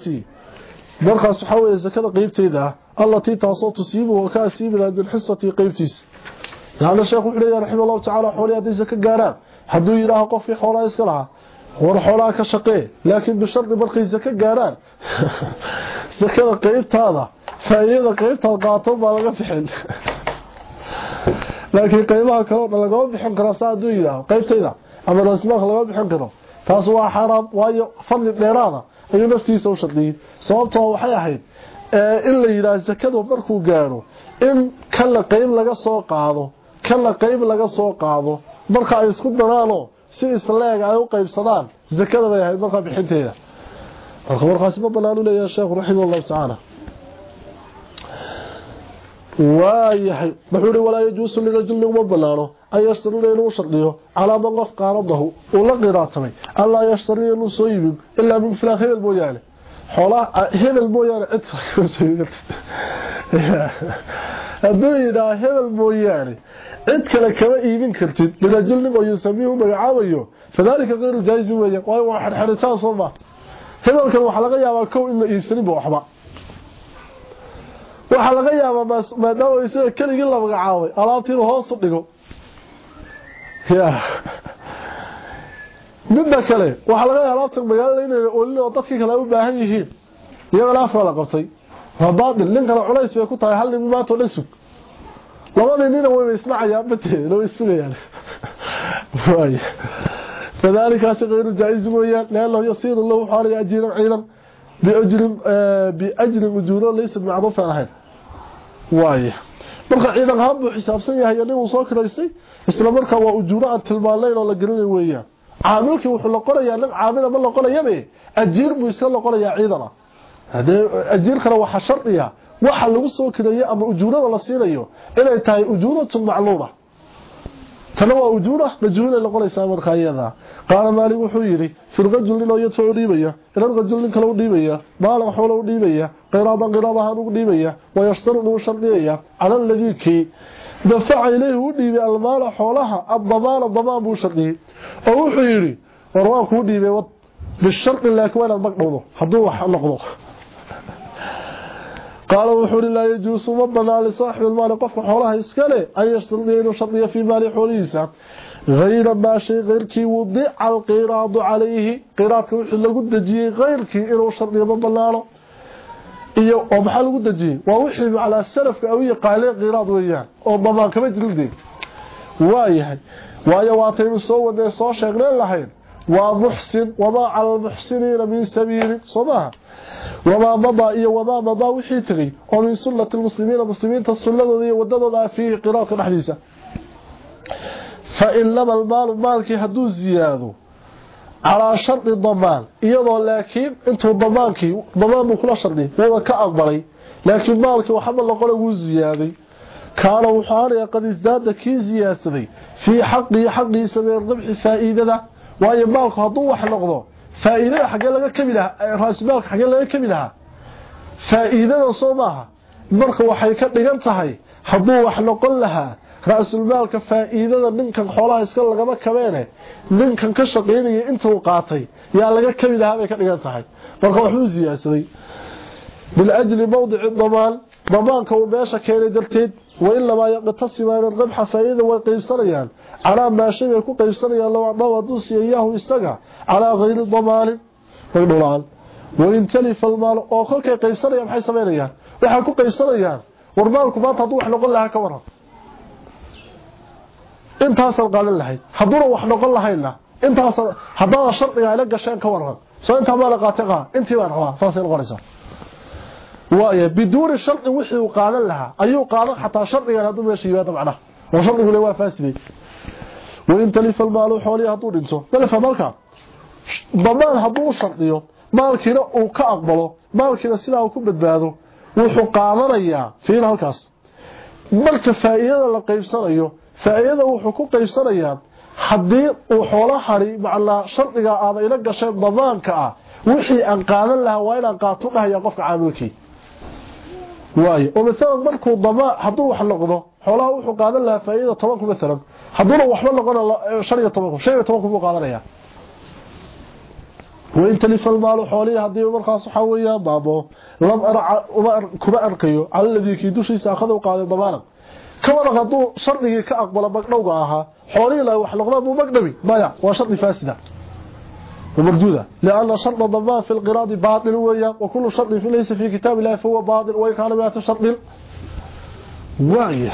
مرخص حول الزكاة قيبتي ذا التي تصوت تصيبه وكاسيب من حصة قيبتيس يعني الشيخ وحليه رحمه الله تعالى حولي هذه الزكاة قانا حدو يراها قفي حولا إسكالها war xoolaa ka shaqee laakiin bishardi markay zaka gaaraan zakada qaybtaada faa'iidada qaybtaada qaato baa laga bixin laakiin qaybaha kale oo dhan lagama bixin karo saa hadduu yidhaaho qaybtayda ama rasmaaq lagama bixin karo taas waa xaraam waayo fadli dheeraada ayuu naftiisa u shardiyey sababtoo waxay ahayd in la yidhaaho zakadu markuu gaaro in kala qayb laga soo qaado kala qayb laga soo qaado marka ay isku daraanoo si isleeg ay u qaybsadaan zakada bay ahayd markaa bixinteeda. Marka markaasi ma banaanu leeyahay sheekhu raximah allahu tacaala waayahay. Wuxuu ihi walaa yajuusu lirajulin uma banaano an yashtarina inuu shardiyo. Calaa man qof qaaradahu uu la qiraadsamay anlaa yashtarina inuu soo yibin ilaa min filaan hebel mooyaane. Xoolaha hebel mooyaane cid [LAUGHS] hadduu yidhaha hebel mooyaane cid kale kama iibin kartid. Lirajul nin oo yusamiihu magacaabayo. Fadalika kayru jaaisi weeya waa xerxeritaan soo maa hebelkan waxaa laga yaabaa kow in la iibsaninba waxba waxaa laga yaabaa maadaama isaga keligii la magacaabay alaabta inuu hoosu dhigo. Midda kale waxaa laga yaaba alaabta magaalada inay olin oo dadkii kale u baahan yihiin. Iyagana afka la qabtay. Waa baatil nin kale culays bay ku tahay hal nin maanta oo dhan sug labadii nina wayba isnacayaan way. Sugayaan kadalikaasi kayru jaa'izi weeyaan liannahu yasiiru lahu xaalaya ajiiran ciidan. Biajrin eh, biajrin ujuuro laysa macruufan ahayn waaye marka ciidan haabuu xisaabsan yahay nin uu soo kiraystay isla markaa waa ujuuro aan tilmaanayn oo la garanay weeyaan. Caamilkii wuxuu la qorayaa nin caamila ma la qorayane ajiir buu iska la ciidana ciidana. Hadee ajiirkana waxaa shardiya waxa lagu soo kireeye ama ujuurada la siinayo inay tahay ujuuratun macluuma tana waa ujuura majhuula la qoraysaa markaa iyada qaala maali wuxuu yiri fil rajul inoo yadfuu dhiibaya ila rajul nin kale u dhiibaya maala xoolo u dhiibaya qiraadan qiraadahan u dhiibaya wayashtaru shardiya ala alladhi ki dafaca ilayhi u dhiibay almaala xoolaha addamaan damaan buu shardiyay oo wuxuu yiri war waan ku dhiibay wad bisharti laakiin waan magdhowdo haduu wax noqdo qaala wuxuu hi laa yajuusu ma banaa lisaaxibi ilmaali qofka xoolaha iskale an yashtariya inuu shardiyo fii maali xoolihiisa. Hayra maa shay keyrkii wudica alqiraadu calayhi qiraadka wixii lagu dejiyey keyrkii inuu shardiyo ma banaano iyo oo maxaa lagu dejiyey? Waa wixii macnaa salafka au yaqaaneen qiraad weeyaan oo damaan kama jirildeed waayahay waayo waataynu soo ومحسن وما على المحسنين من سبيل صباح وما مضى إيا وما مضى وحيتغي ومن سلة المسلمين المسلمين تصلنا ذي وددنا فيه قراءة محليسة فإن لما المال مالك هدو الزيادة على شرط الضمان. إيضا لكن انتو الضمانك ضمان مكلا شرطي. وإذا كأقبري لكن مالك وحمل الله قوله الزيادة كان وحاري قد ازداد كي زياسة في حقه حقه سمير ربح فائدة. Min waayo maalku hadduu wax noqdo faa'iidada xaggee laga kami lahaa raasmaalka xaggee laga kami lahaa faa'iidada soo maaha marka waxay ka dhigan tahay hadduu wax noqon lahaa ra-sulmaalka faa'iidada ninkan xoolaha iska lagama kabeene ninkan ka shaqaynaya intuu qaatay yaa laga kami lahaa bay ka dhigan tahay marka waxbuu siyaadsaday biljli mawdici damaan damaanka uu meesha keenay darteed wainamaa yaqtasimaan rabxa faa'iidada way qaybsanayaan. Calaa maashay bay ku qaybsanayaan low adhaw hadduu siiya iyaahu isaga. Calaa hayri damaanin way dhulaan. Wain talifa almaal oo kolkay qaybsanayaan maxay samaynayaan waxay ku qaybsanayaan. War maalku maanta hadduu wax noqon lahaa ka waran. Intaasan qaadan lahayd hadduuna wax noqon lahayna intaas haddaada shardiga ayla gasheen ka waran. Soo intaa maala qaatay qaa intii baan rabaa saasay noqonaysaa وايا بدون شرط وحي وقال لها ايو قال حتى شرط قال هذا ماشي يبقى معناه وشرطه له وافاسدي وان تلف المال حولي هدو دنتو تلف مالك ضمان هدو شرطيو مالكنا او كاقبلو مالكنا سدا او كبدبادو wuxuu qaadanaya fiil halkaas. Marka faa'iidada la qaybsanayo faa'iidada wuxuu ku qaybsanayaa haddii uu xoolahani macnaa shardiga aada ila gashay damaanka ah wixii aan qaadan lahaa waa inaan qaato dhahaya qofka caamilkii. Oo maalan markuu damaa hadduu wax noqdo xoolaha wuxuu qaadan lahaa faa'iidada tobanku maalan hadduuna waxba noqona shan iyo tobanku shan iyo tobanku buu qaadanayaa wain talifa almaalu xoolihi haddii markaas waxaa weeyaan baabo lam arca kuma arkayo cala ladii kii dushiisa akhada u qaaday damaanan kawaran hadduu shardigii ka aqbalo magdhowga ahaa xoolihii la wax noqdaan buu magdhawi maya waa shardi faasida ومردودة لأن شرط الضمان في القراض باطل ويا وكل شرط في ليس في كتاب الله فهو باطل كان مئة شرط واعية.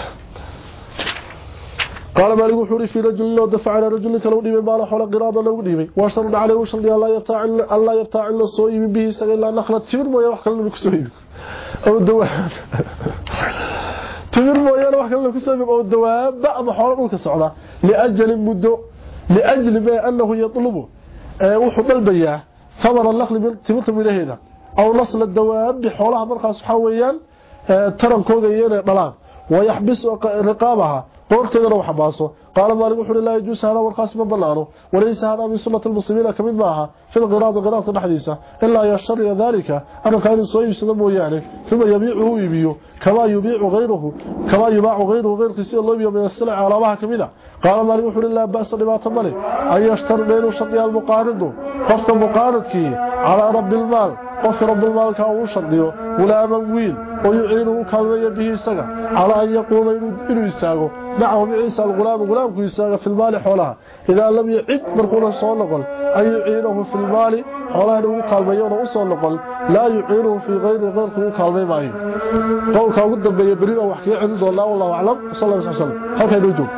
قال مالك وحوري في رجل لو دفع على رجل كلو ديبي مال حول قراض لو ديبي وشرط عليه وشرط الله يبتاع الله يبتاع إلا الصويب به سغل لا نخلة. تمر مويا وحكا لنا كسويب أو الدواب. تمر مويا وحكا لنا كسويب أو الدواب. بعض حول كسعنا لأجل مدو لأجل ما أنه يطلبه wuxuu dalbayaa thamara laqli timirta milaheeda aw nasla dawaab xoolaha markaas waxa weeyaan tarankooda iyo inay dhalaan wayaxbis riqaabaha قورتنا روح باصو قال مالك وحول الله يجوز هذا والخاص ببلانه وليس هذا من سنة المسلمين كمن معها في الغراض وغراض الحديثة إلا يشتر ذلك أنا كان صويب سنبه يعني ثم يبيعه يبيعه كما يبيع غيره كما يباع غيره غير قسير الله يبيع من السلع على ما كمنا قال مالك وحول الله بأس لما تمني أن يشتر بينه شطيها المقارد قفت مقاردك على رب المال قف رب المال كأو شطيه ولا منوين ويعينه كالرية به سنة على أن يقوم إنه يستاغه معهم عيسى الغلام غلام كيسا في المال حولها. إذا لم يعد مركونا صول نقل. أي يعينه في المال حولها نقل قلبيون أصول نقل. لا يعينه في غير غير قلبي قلبي معي قول كاود دبي بريبا وحكي عند الله والله أعلم. صلى الله عليه وسلم. حكي نجوم